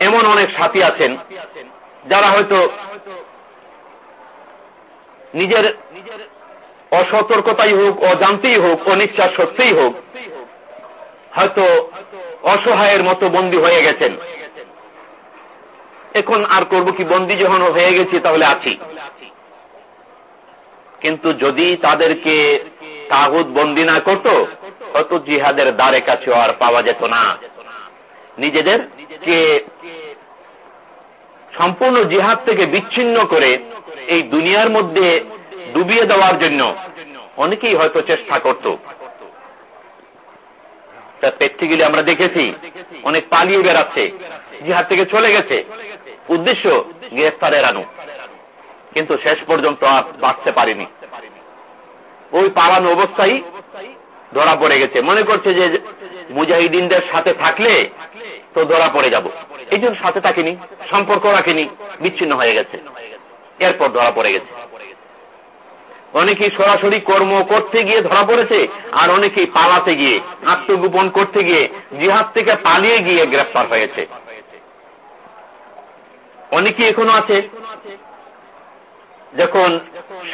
এমন অনেক সাথী আছেন যারা হয়তো নিজের অসতর্কতাই হোক, অজান্তেই হোক, অনিচ্ছা সত্যিই হোক, হয়তো অসহায়ের মতো বন্দী হয়ে গেছেন। এখন আর করব কি? বন্দী যখন হয়ে গেছি, তাহলে আছি। কিন্তু যদি তাদেরকে তাহুদ বন্দি না করত হয়তো জিহাদের দ্বারে কাছে আর পাওয়া যেত না। নিজেদের কে সম্পূর্ণ জিহাদ থেকে বিচ্ছিন্ন করে এই দুনিয়ার মধ্যে ডুবিয়ে দেওয়ার জন্য অনেকেই হয়তো চেষ্টা করত। প্র্যাকটিক্যালি আমরা দেখেছি। অনেক পালিয়ে বেড়াচ্ছে। জিহাদ থেকে চলে গেছে। উদ্দেশ্য গ্রেফতার এড়ানো কিন্তু শেষ পর্যন্ত আর বাঁচতে পারেনি। ওই পালানো অবস্থায় ধরা পড়ে গেছে। মনে করছে যে মুজাহিদিনদের সাথে থাকলে তো ধরা পড়ে যাব। এই সাথে থাকেনি, সম্পর্ক রাখেনি, বিচ্ছিন্ন হয়ে গেছে। এরপর ধরা পড়ে গেছে। অনেকেই সরাসরি কর্ম করতে গিয়ে ধরা পড়েছে, আর অনেকেই পালাতে গিয়ে, আত্মগোপন করতে গিয়ে, জিহাদ থেকে পালিয়ে গিয়ে গ্রেফতার হয়েছে। অনেকেই এখনও আছে। যখন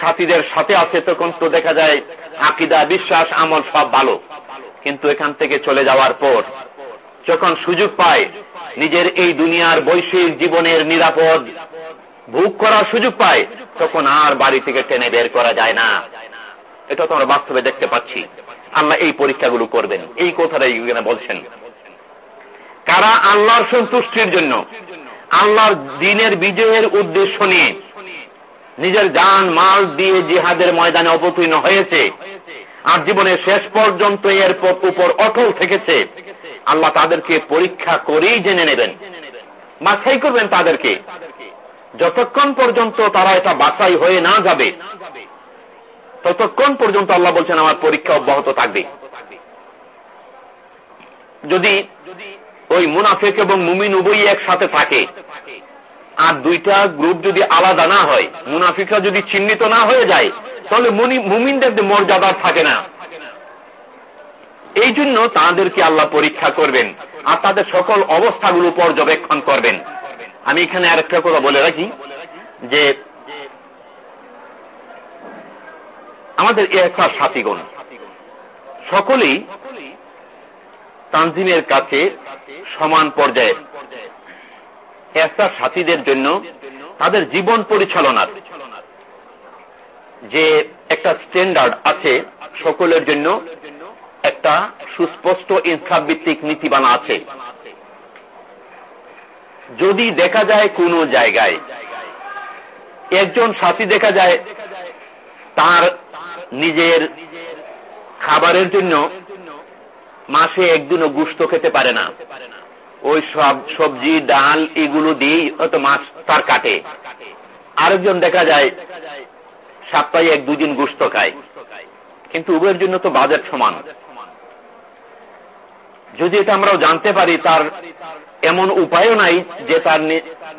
সাথীদের সাথে আছে, তখন তো দেখা যায়, আকিদা, বিশ্বাস, আমল সব ভালো। কিন্তু এখান থেকে চলে যাওয়ার পর, যখন সুযোগ পায়, নিজের এই দুনিয়ার বৈশ্বিক জীবনের নিরাপদ ভোগ করার সুযোগ পায় তখন আর বাড়ি থেকে টেনে বের করা যায় না। এটা তো আমরা বাস্তবে দেখতে পাচ্ছি। আল্লাহ এই পরীক্ষাগুলো করবেন। এই কথাটাই এখানে বলছেন। কারা আল্লাহর সন্তুষ্টির জন্য, আল্লাহর দিনের বিজয়ের উদ্দেশ্য নিয়ে নিজের যান মাল দিয়ে জিহাদের ময়দানে অবতীর্ণ হয়েছে আর জীবনের শেষ পর্যন্ত এর উপর অটল থেকেছে, আল্লাহ তাদেরকে পরীক্ষা করেই জেনে নেবেন। বাছাই করবেন তাদেরকে। যতক্ষণ পর্যন্ত তারা এটা বাছাই হয়ে না যাবে, ততক্ষণ পর্যন্ত আল্লাহ বলছেন, আমার পরীক্ষা অব্যাহত থাকবে। যদি ওই মুনাফেক এবং মুমিন উভয়ই একসাথে থাকে, আর দুইটা গ্রুপ যদি আলাদা না হয়, মুনাফিকরা যদি চিহ্নিত না হয়ে যায়, তাহলে মুমিনদের মর্যাদা থাকে না। এই জন্য তাদেরকে আল্লাহ পরীক্ষা করবেন, আর তাদের সকল অবস্থাগুলো পর্যবেক্ষণ করবেন। আমি এখানে আরেকটা কথা বলে রাখি, যে আমাদের একটা সাথীগণ, সকলেই তানজিমের কাছে সমান পর্যায়ে একটা সাথীদের জন্য তাদের জীবন পরিচালনার যে একটা স্ট্যান্ডার্ড আছে, সকলের জন্য একটা সুস্পষ্ট ইনসাফ ভিত্তিক আছে। যদি দেখা যায় কোন জায়গায়, একজন সাথী দেখা যায়, তার নিজের খাবারের জন্য মাসে একদিনও গুস্ত খেতে পারে না। ওই সব সবজি, ডাল এগুলো দিয়েই হয়তো মাছ তার কাটে। আরেকজন দেখা যায়, সপ্তাহে এক দুদিন গুস্ত খায়। কিন্তু উভয়ের জন্য তো বাজেট সমান। যদি এটা আমরাও জানতে পারি, তার এমন উপায়ও নাই যে তার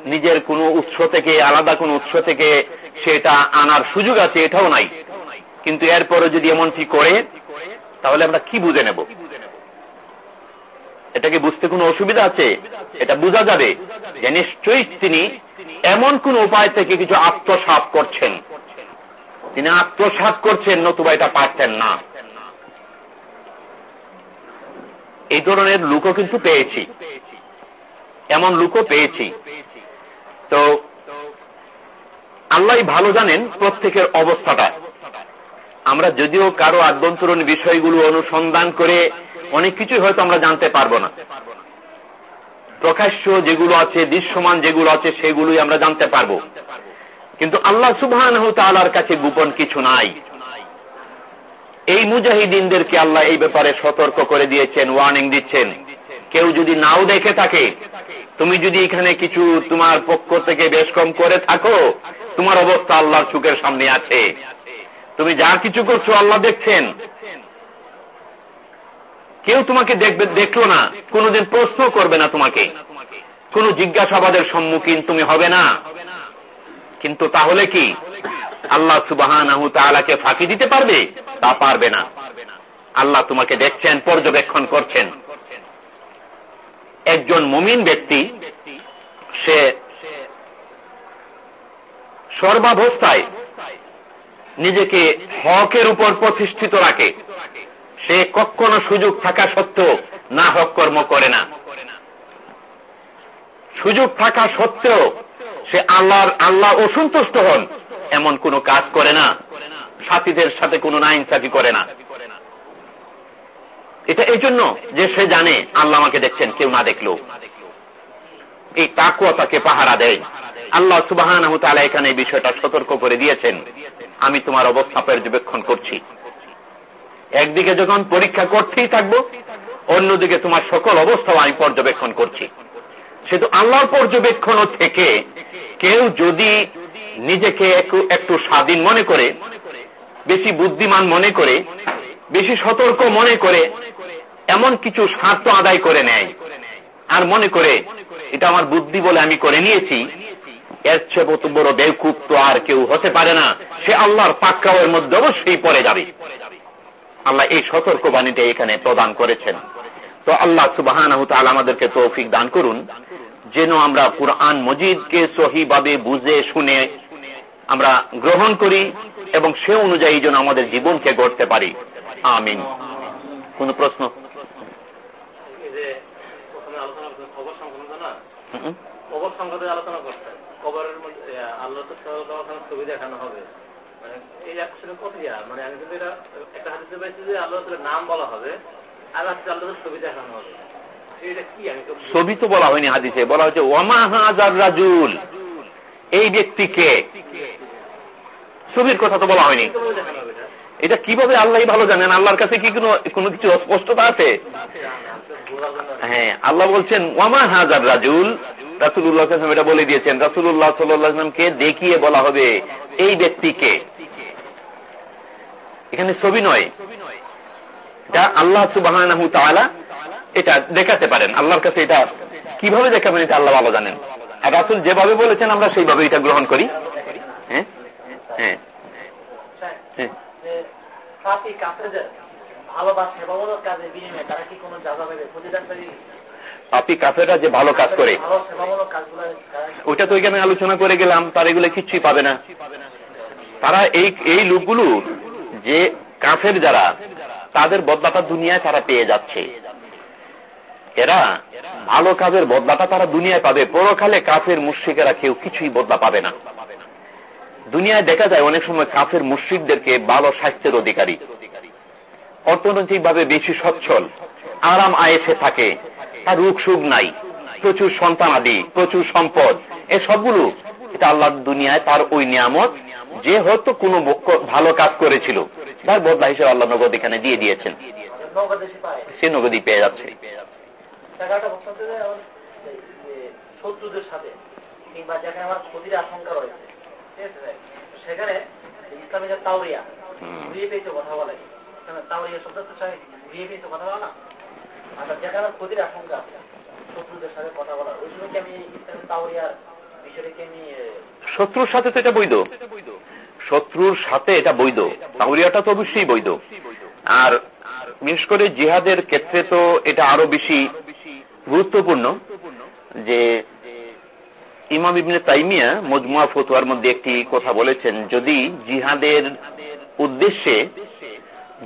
নিজের কোনো উৎস থেকে, আলাদা কোনো উৎস থেকে সেটা আনার সুযোগ আছে, এটাও নাই। কিন্তু এরপরে যদি এমনটি করে, তাহলে আমরা কি বুঝে নেব? এটাকে বুঝতে কোনো অসুবিধা আছে? এটা বোঝা যাবে যে নিশ্চয়ই তিনি এমন কোন উপায় থেকে কিছু আত্মসাপ করছেন। তিনি আত্মসাত করছেন, নতুবা এটা পারতেন না। এই ধরনের লুকও কিন্তু পেয়েছি। এমন লুকও পেয়েছি। তো আল্লাহ ভালো জানেন প্রত্যেকের অবস্থাটা। আমরা যদিও কারও আভ্যন্তরীণ বিষয়গুলো অনুসন্ধান করে অনেক কিছু হয়তো আমরা জানতে পারব না। প্রকাশ্য যেগুলো আছে, দৃশ্যমান যেগুলো আছে, সেগুলোই আমরা জানতে পারব। কিন্তু আল্লাহ সুবহান কাছে গোপন কিছু নাই। এই মুজাহিদিনদেরকে আল্লাহ এই ব্যাপারে সতর্ক করে দিয়েছেন, ওয়ার্নিং দিচ্ছেন। কেউ যদি নাও দেখে থাকে তুমি যদি এখানে কিছু তোমার পক্ষ থেকে বেশ কম করে থাকো, তোমার অবস্থা আল্লাহর চুকের সামনে আছে। তুমি যা কিছু করছ আল্লাহ দেখছেন। কেউ তোমাকে দেখবে, দেখল না, কোনোদিন প্রশ্ন করবে না তোমাকে। কোন জিজ্ঞাসাবাদের সম্মুখীন তুমি হবে না। কিন্তু তাহলে কি? আল্লাহ সুবাহান ফাঁকি দিতে পারবে? তা পারবে না। আল্লাহ তোমাকে দেখছেন, পর্যবেক্ষণ করছেন। একজন মুমিন ব্যক্তি, সে সর্বাবস্থায় নিজেকে হকের উপর প্রতিষ্ঠিত রাখে। সে কখনো সুযোগ থাকা সত্ত্বেও না হক কর্ম করে না। সুযোগ থাকা সত্ত্বেও সে আল্লাহর, আল্লাহ অসন্তুষ্ট হন, এমন কোন কাজ করে না। সাথীদের সাথে কোনো নাইনসাফি করে না। এটা এই জন্য যে সে জানে আল্লাহ আমাকে দেখছেন, কেউ না দেখল। এই তাকুয়া তাকে পাহারা দেয়। আল্লাহ সুবাহান এখানে এই বিষয়টা সতর্ক করে দিয়েছেন। আমি তোমার অবস্থা পর্যবেক্ষণ করছি। একদিকে যখন পরীক্ষা করতেই থাকব, অন্যদিকে তোমার সকল অবস্থাও আমি পর্যবেক্ষণ করছি। সেতু আল্লাহর পর্যবেক্ষণ থেকে কেউ যদি নিজেকে একটু স্বাধীন মনে করে, বেশি বুদ্ধিমান মনে করে বেশি সতর্ক মনে করে এমন কিছু স্বার্থ আদায় করে নেয়। আর মনে করে, এটা আমার বুদ্ধি বলে আমি করে নিয়েছি। এর চেয়ে বড় বেকুপ তো আর কেউ হতে পারে না। সে আল্লাহর পাক্কাওয়ের মধ্যে অবশ্যই পড়ে যাবে। আল্লাহ এই সতর্ক বাণীটা এখানে প্রদান করেছেন। তো আল্লাহ সুবাহান আমাদেরকে তৌফিক দান করুন। যেন আমরা কুরআন মজিদকে সহিভাবে বুঝে, শুনে আমরা গ্রহণ করি এবং সে অনুযায়ী যেন আমাদের জীবনকে গড়তে পারি। আমিন। কোন প্রশ্ন? আলোচনা করছেন কবরের মধ্যে আল্লাহ ছবি দেখানো হবে। মানে এই আসলে কতিয়া মানে আমি কিন্তু এটা একটা হাদিসে পাইছি যে আল্লাহ নাম বলা হবে আর আজকে আল্লাহ ছবি দেখানো হবে। ছবি তো বলা হয়নি হাদিসে। বলা হচ্ছে ওমা হাজার রাজুল। এই ব্যক্তিকে ছবির কথা তো বলা হয়নি। এটা কীভাবে আল্লাহ ভালো জানেন? আল্লাহর কাছে কি কোনো কিছু অস্পষ্টতা আছে? হ্যাঁ আল্লাহ বলছেন, ওয়ামা হাজার রাজুল? রাসুল্লাহ এটা বলে দিয়েছেন। রাসুল্লাহ সাল্লামকে দেখিয়ে বলা হবে, এই ব্যক্তিকে। এখানে ছবি নয়। এটা আল্লাহ সুবাহ এটা দেখাতে পারেন। আল্লাহর কাছে এটা কীভাবে দেখাবেন এটা আল্লাহ ভালো জানেন। আর রাসুল যেভাবে বলেছেন, আমরা সেইভাবে এটা গ্রহণ করি। হ্যাঁ? হ্যাঁ? পাপি কাফেরা যে ভালো কাজ করে। ওইটা তো ওইখানে আলোচনা করে গেলাম তার এগুলো কিচ্ছুই পাবে না। তারা এই এই লোকগুলো যে কাফের যারা তাদের বদলাটা দুনিয়ায় তারা পেয়ে যাচ্ছে। এরা ভালো কাজের বদলাটা তারা দুনিয়ায় পাবে। পরকালে কাফের মুশ্রিকেরা কেউ কিছুই বদলা পাবে না। দুনিয়ায় দেখা যায় অনেক সময় কাফের মুশ্রিকদেরকে ভালো স্বাস্থ্যের অধিকারী। অর্থনৈতিক ভাবে বেশি সচ্ছল, আরাম আয়েসে থাকে, তার রোগ সুখ নাই, প্রচুর সন্তান আদি, প্রচুর সম্পদ, এ সবগুলো, এটা আল্লাহ দুনিয়ায় তার ওই নিয়ামত, যে হয়তো কোনো ভালো কাজ করেছিল, তার বদলা হিসেবে আল্লাহ নগদ এখানে দিয়ে দিয়েছেন। সে নগদই পেয়ে যাচ্ছে। শত্রুদের সাথে, কিংবা যেখানে আমার ক্ষতির আশঙ্কা রয়েছে সেখানে ইসলামীরা তাওরিয়া ঘুরিয়ে পেয়েছে কথা বলে। তাওরিয়া শব্দ পেয়েছে কথা বলা না? আচ্ছা যেখানে ক্ষতির আশঙ্কা আছে শত্রুদের সাথে কথা বলা ওই সময় কি আমি ইসলামী আমি শত্রুর সাথে তো এটা বৈধ। শত্রুর সাথে এটা বৈধ। তাওরিয়াটা তো অবশ্যই বৈধ। আর বিশেষ করে জিহাদের ক্ষেত্রে তো এটা আরও বেশি গুরুত্বপূর্ণ যে ইমাম ইবনে তাইমিয়া মজমুয়া ফতুয়ার মধ্যে একটি কথা বলেছেন, যদি জিহাদের উদ্দেশ্যে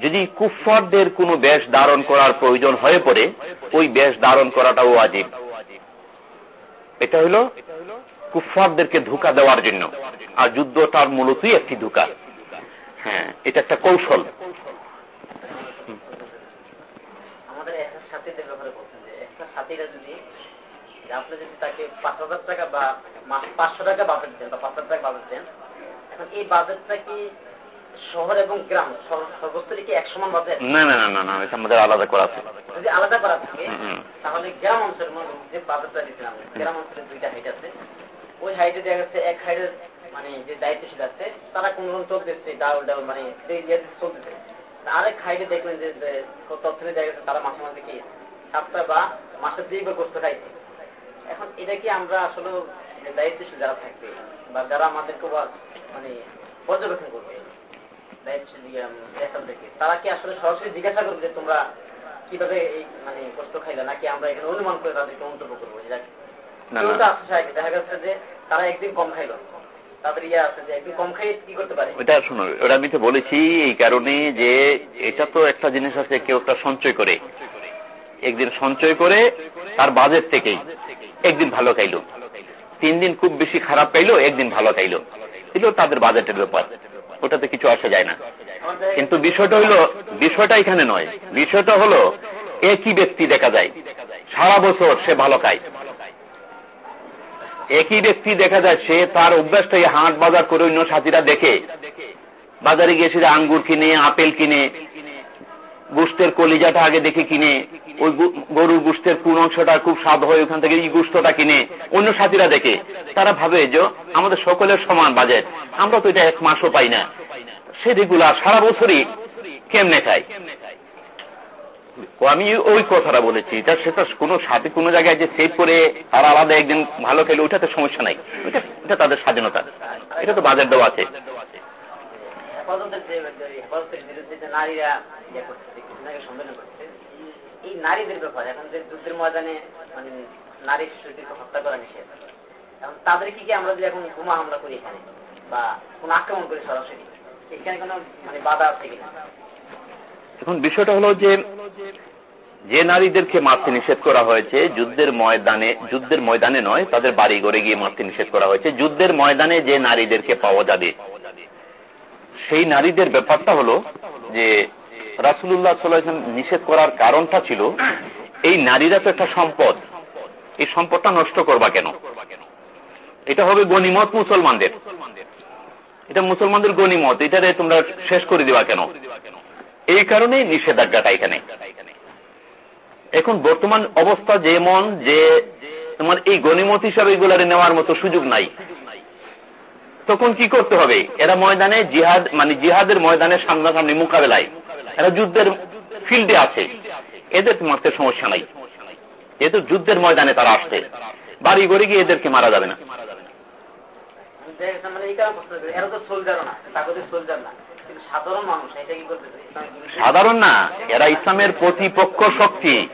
যদি কুফরদের কোনো বেশ ধারণ করার প্রয়োজন হয়ে পড়ে, ওই বেশ ধারণ করাটাও আজীব এটা হলো কুফফারদেরকে ধোকা দেওয়ার জন্য, আর যুদ্ধটার মূলতই একটি ধোকা। হ্যাঁ এটা একটা কৌশল। আমাদের সাথীদের ব্যাপারে বলছেন যে একটা সাথীরা যদি যে আপনি যদি তাকে পাঁচ হাজার টাকা বা পাঁচশো টাকা বাজেট দেন বা পাঁচ হাজার টাকা বাজেট দেন এখন এই বাজেটটা কি শহর এবং গ্রাম সর্ব- সর্বস্তরে কি এক সমান বাজেট না না না না না এটা আমাদের আলাদা করা আছে। যদি আলাদা করা থাকে। তাহলে গ্রাম অঞ্চলের যে বাজেটটা গ্রাম অঞ্চলে দুইটা হাইট আছে। ওই হাইটে দেখা যাচ্ছে এক হাইটের মানে যে দায়িত্বশীল আছে তারা কোন রকম চলতেছে ডাউল ডাউল মানে চলতেছে। আরেক হাইটে দেখলেন যে যে দেখা যাচ্ছে তারা মাসে মাসে কি সাতটা বা মাসে দুইবার গোস্ত খাইছে। এখন এটা কি আমরা আসলে দায়িত্বশীল যারা থাকবে বা যারা আমাদেরকে মানে পর্যবেক্ষণ করবে দায়িত্বশীল থেকে তারা কি আসলে সরাসরি জিজ্ঞাসা করবে যে তোমরা কীভাবে এই মানে কষ্ট খাইলে? নাকি আমরা এখানে অনুমান করে তাদেরকে মন্তব্য করব? দেখা যাচ্ছে যে তারা একদিন কম খাইলো। তাদের ইয়ে আছে যে একদিন কম খাই কি করতে পারে? ওটা শোনো ওটা আমি তো বলেছি এই কারণে যে এটা তো একটা জিনিস আছে কেউ একটা সঞ্চয় করে। একদিন সঞ্চয় করে তার বাজেট থেকেই। একদিন ভালো খাইলো। তিন দিন খুব বেশি খারাপ খাইলো একদিন ভালো খাইলো। এগুলো তাদের বাজেটের ব্যাপার। ওটাতে কিছু আসা যায় না। কিন্তু বিষয়টা হইল, বিষয়টা এখানে নয়। বিষয়টা হলো, একই ব্যক্তি দেখা যায়। সারা বছর সে ভালো খায়। একই ব্যক্তি দেখা যায়, সে তার অভ্যাসটাই হাট বাজার করে অন্য সাথীরা দেখে। বাজারে গিয়ে সে আঙ্গুর কিনে, আপেল কিনে গুস্তের কলিজাটা আগে দেখে কিনে, ওই গরুর গুস্তের কোন অংশটা খুব স্বাদ হয়, ওখান থেকে এই গুস্তটা কিনে অন্য সাথীরা দেখে। তারা ভাবে যে আমাদের সকলের সমান বাজেট, আমরা তো এটা এক মাসও পাই না। সে রেগুলার সারা বছরই কেমনে খায়? আমি ওই কথাটা বলেছি এটা সেটা কোনো সাথে কোনো জায়গায় যে সেভ করে আর আলাদা একদিন ভালো খেলে ওটাতে সমস্যা নাই। এটা তাদের স্বাধীনতা। এটা তো বাজার দেওয়া আছে। এই নারীদের ব্যাপারে, এখন যে যুদ্ধের ময়দানে মানে নারী শিশুদেরকে হত্যা করা নিষেধ। এখন কি আমরা যদি এখন হামলা করি এখানে, বা কোন আক্রমণ করি সরাসরি এখানে কোনো মানে বাধা আছে কিনা? এখন বিষয়টা হলো যে যে নারীদেরকে মারতে নিষেধ করা হয়েছে, যুদ্ধের ময়দানে যুদ্ধের ময়দানে নয়, তাদের বাড়ি ঘরে গিয়ে মারতে নিষেধ করা হয়েছে। যুদ্ধের ময়দানে যে নারীদেরকে পাওয়া যাবে, সেই নারীদের ব্যাপারটা হলো যে রাসুল্লাহ সাল্লাম নিষেধ করার কারণটা ছিল, এই নারীরা তো একটা সম্পদ। এই সম্পদটা নষ্ট করবা কেন? এটা হবে গনিমত মুসলমানদের। এটা মুসলমানদের গনিমত এটারে তোমরা শেষ করে দিবা কেন? এই কারণেই নিষেধাজ্ঞাটা এখানে। এখন বর্তমান অবস্থা যেমন যে তোমার এই গণিমত হিসাবে এগুলারে নেওয়ার মতো সুযোগ নাই। তখন কি করতে হবে? এরা ময়দানে জিহাদ মানে জিহাদের ময়দানে সামনাসামনি মোকাবেলায়। এরা যুদ্ধের ফিল্ডে আছে। এদের মারতে সমস্যা নাই। যেহেতু যুদ্ধের ময়দানে তারা আসছে। বাড়ি ঘরে গিয়ে এদেরকে মারা যাবে না। সাধারণ না, এরা ইসলামের প্রতিপক্ষ শক্তি।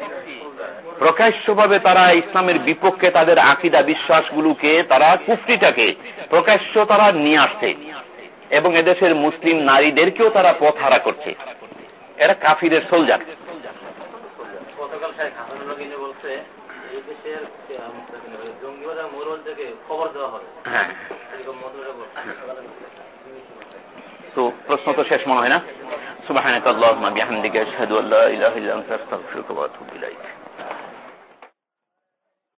প্রকাশ্যভাবে তারা ইসলামের বিপক্ষে তাদের আকিদা, বিশ্বাসগুলোকে তারা কুফরিটাকে প্রকাশ্য তারা নিয়ে আসছে। এবং এদেশের মুসলিম নারীদেরকেও তারা পথ হারা করছে। এরা কাফিরের সোলজার গতকাল স্যার হাসানুল কিন্তু বলছে এই দেশের জঙ্গিবাদা মোরল থেকে খবর দেওয়া হবে। হ্যাঁ। তো প্রশ্ন তো শেষ মনে হয় না। সুবাহ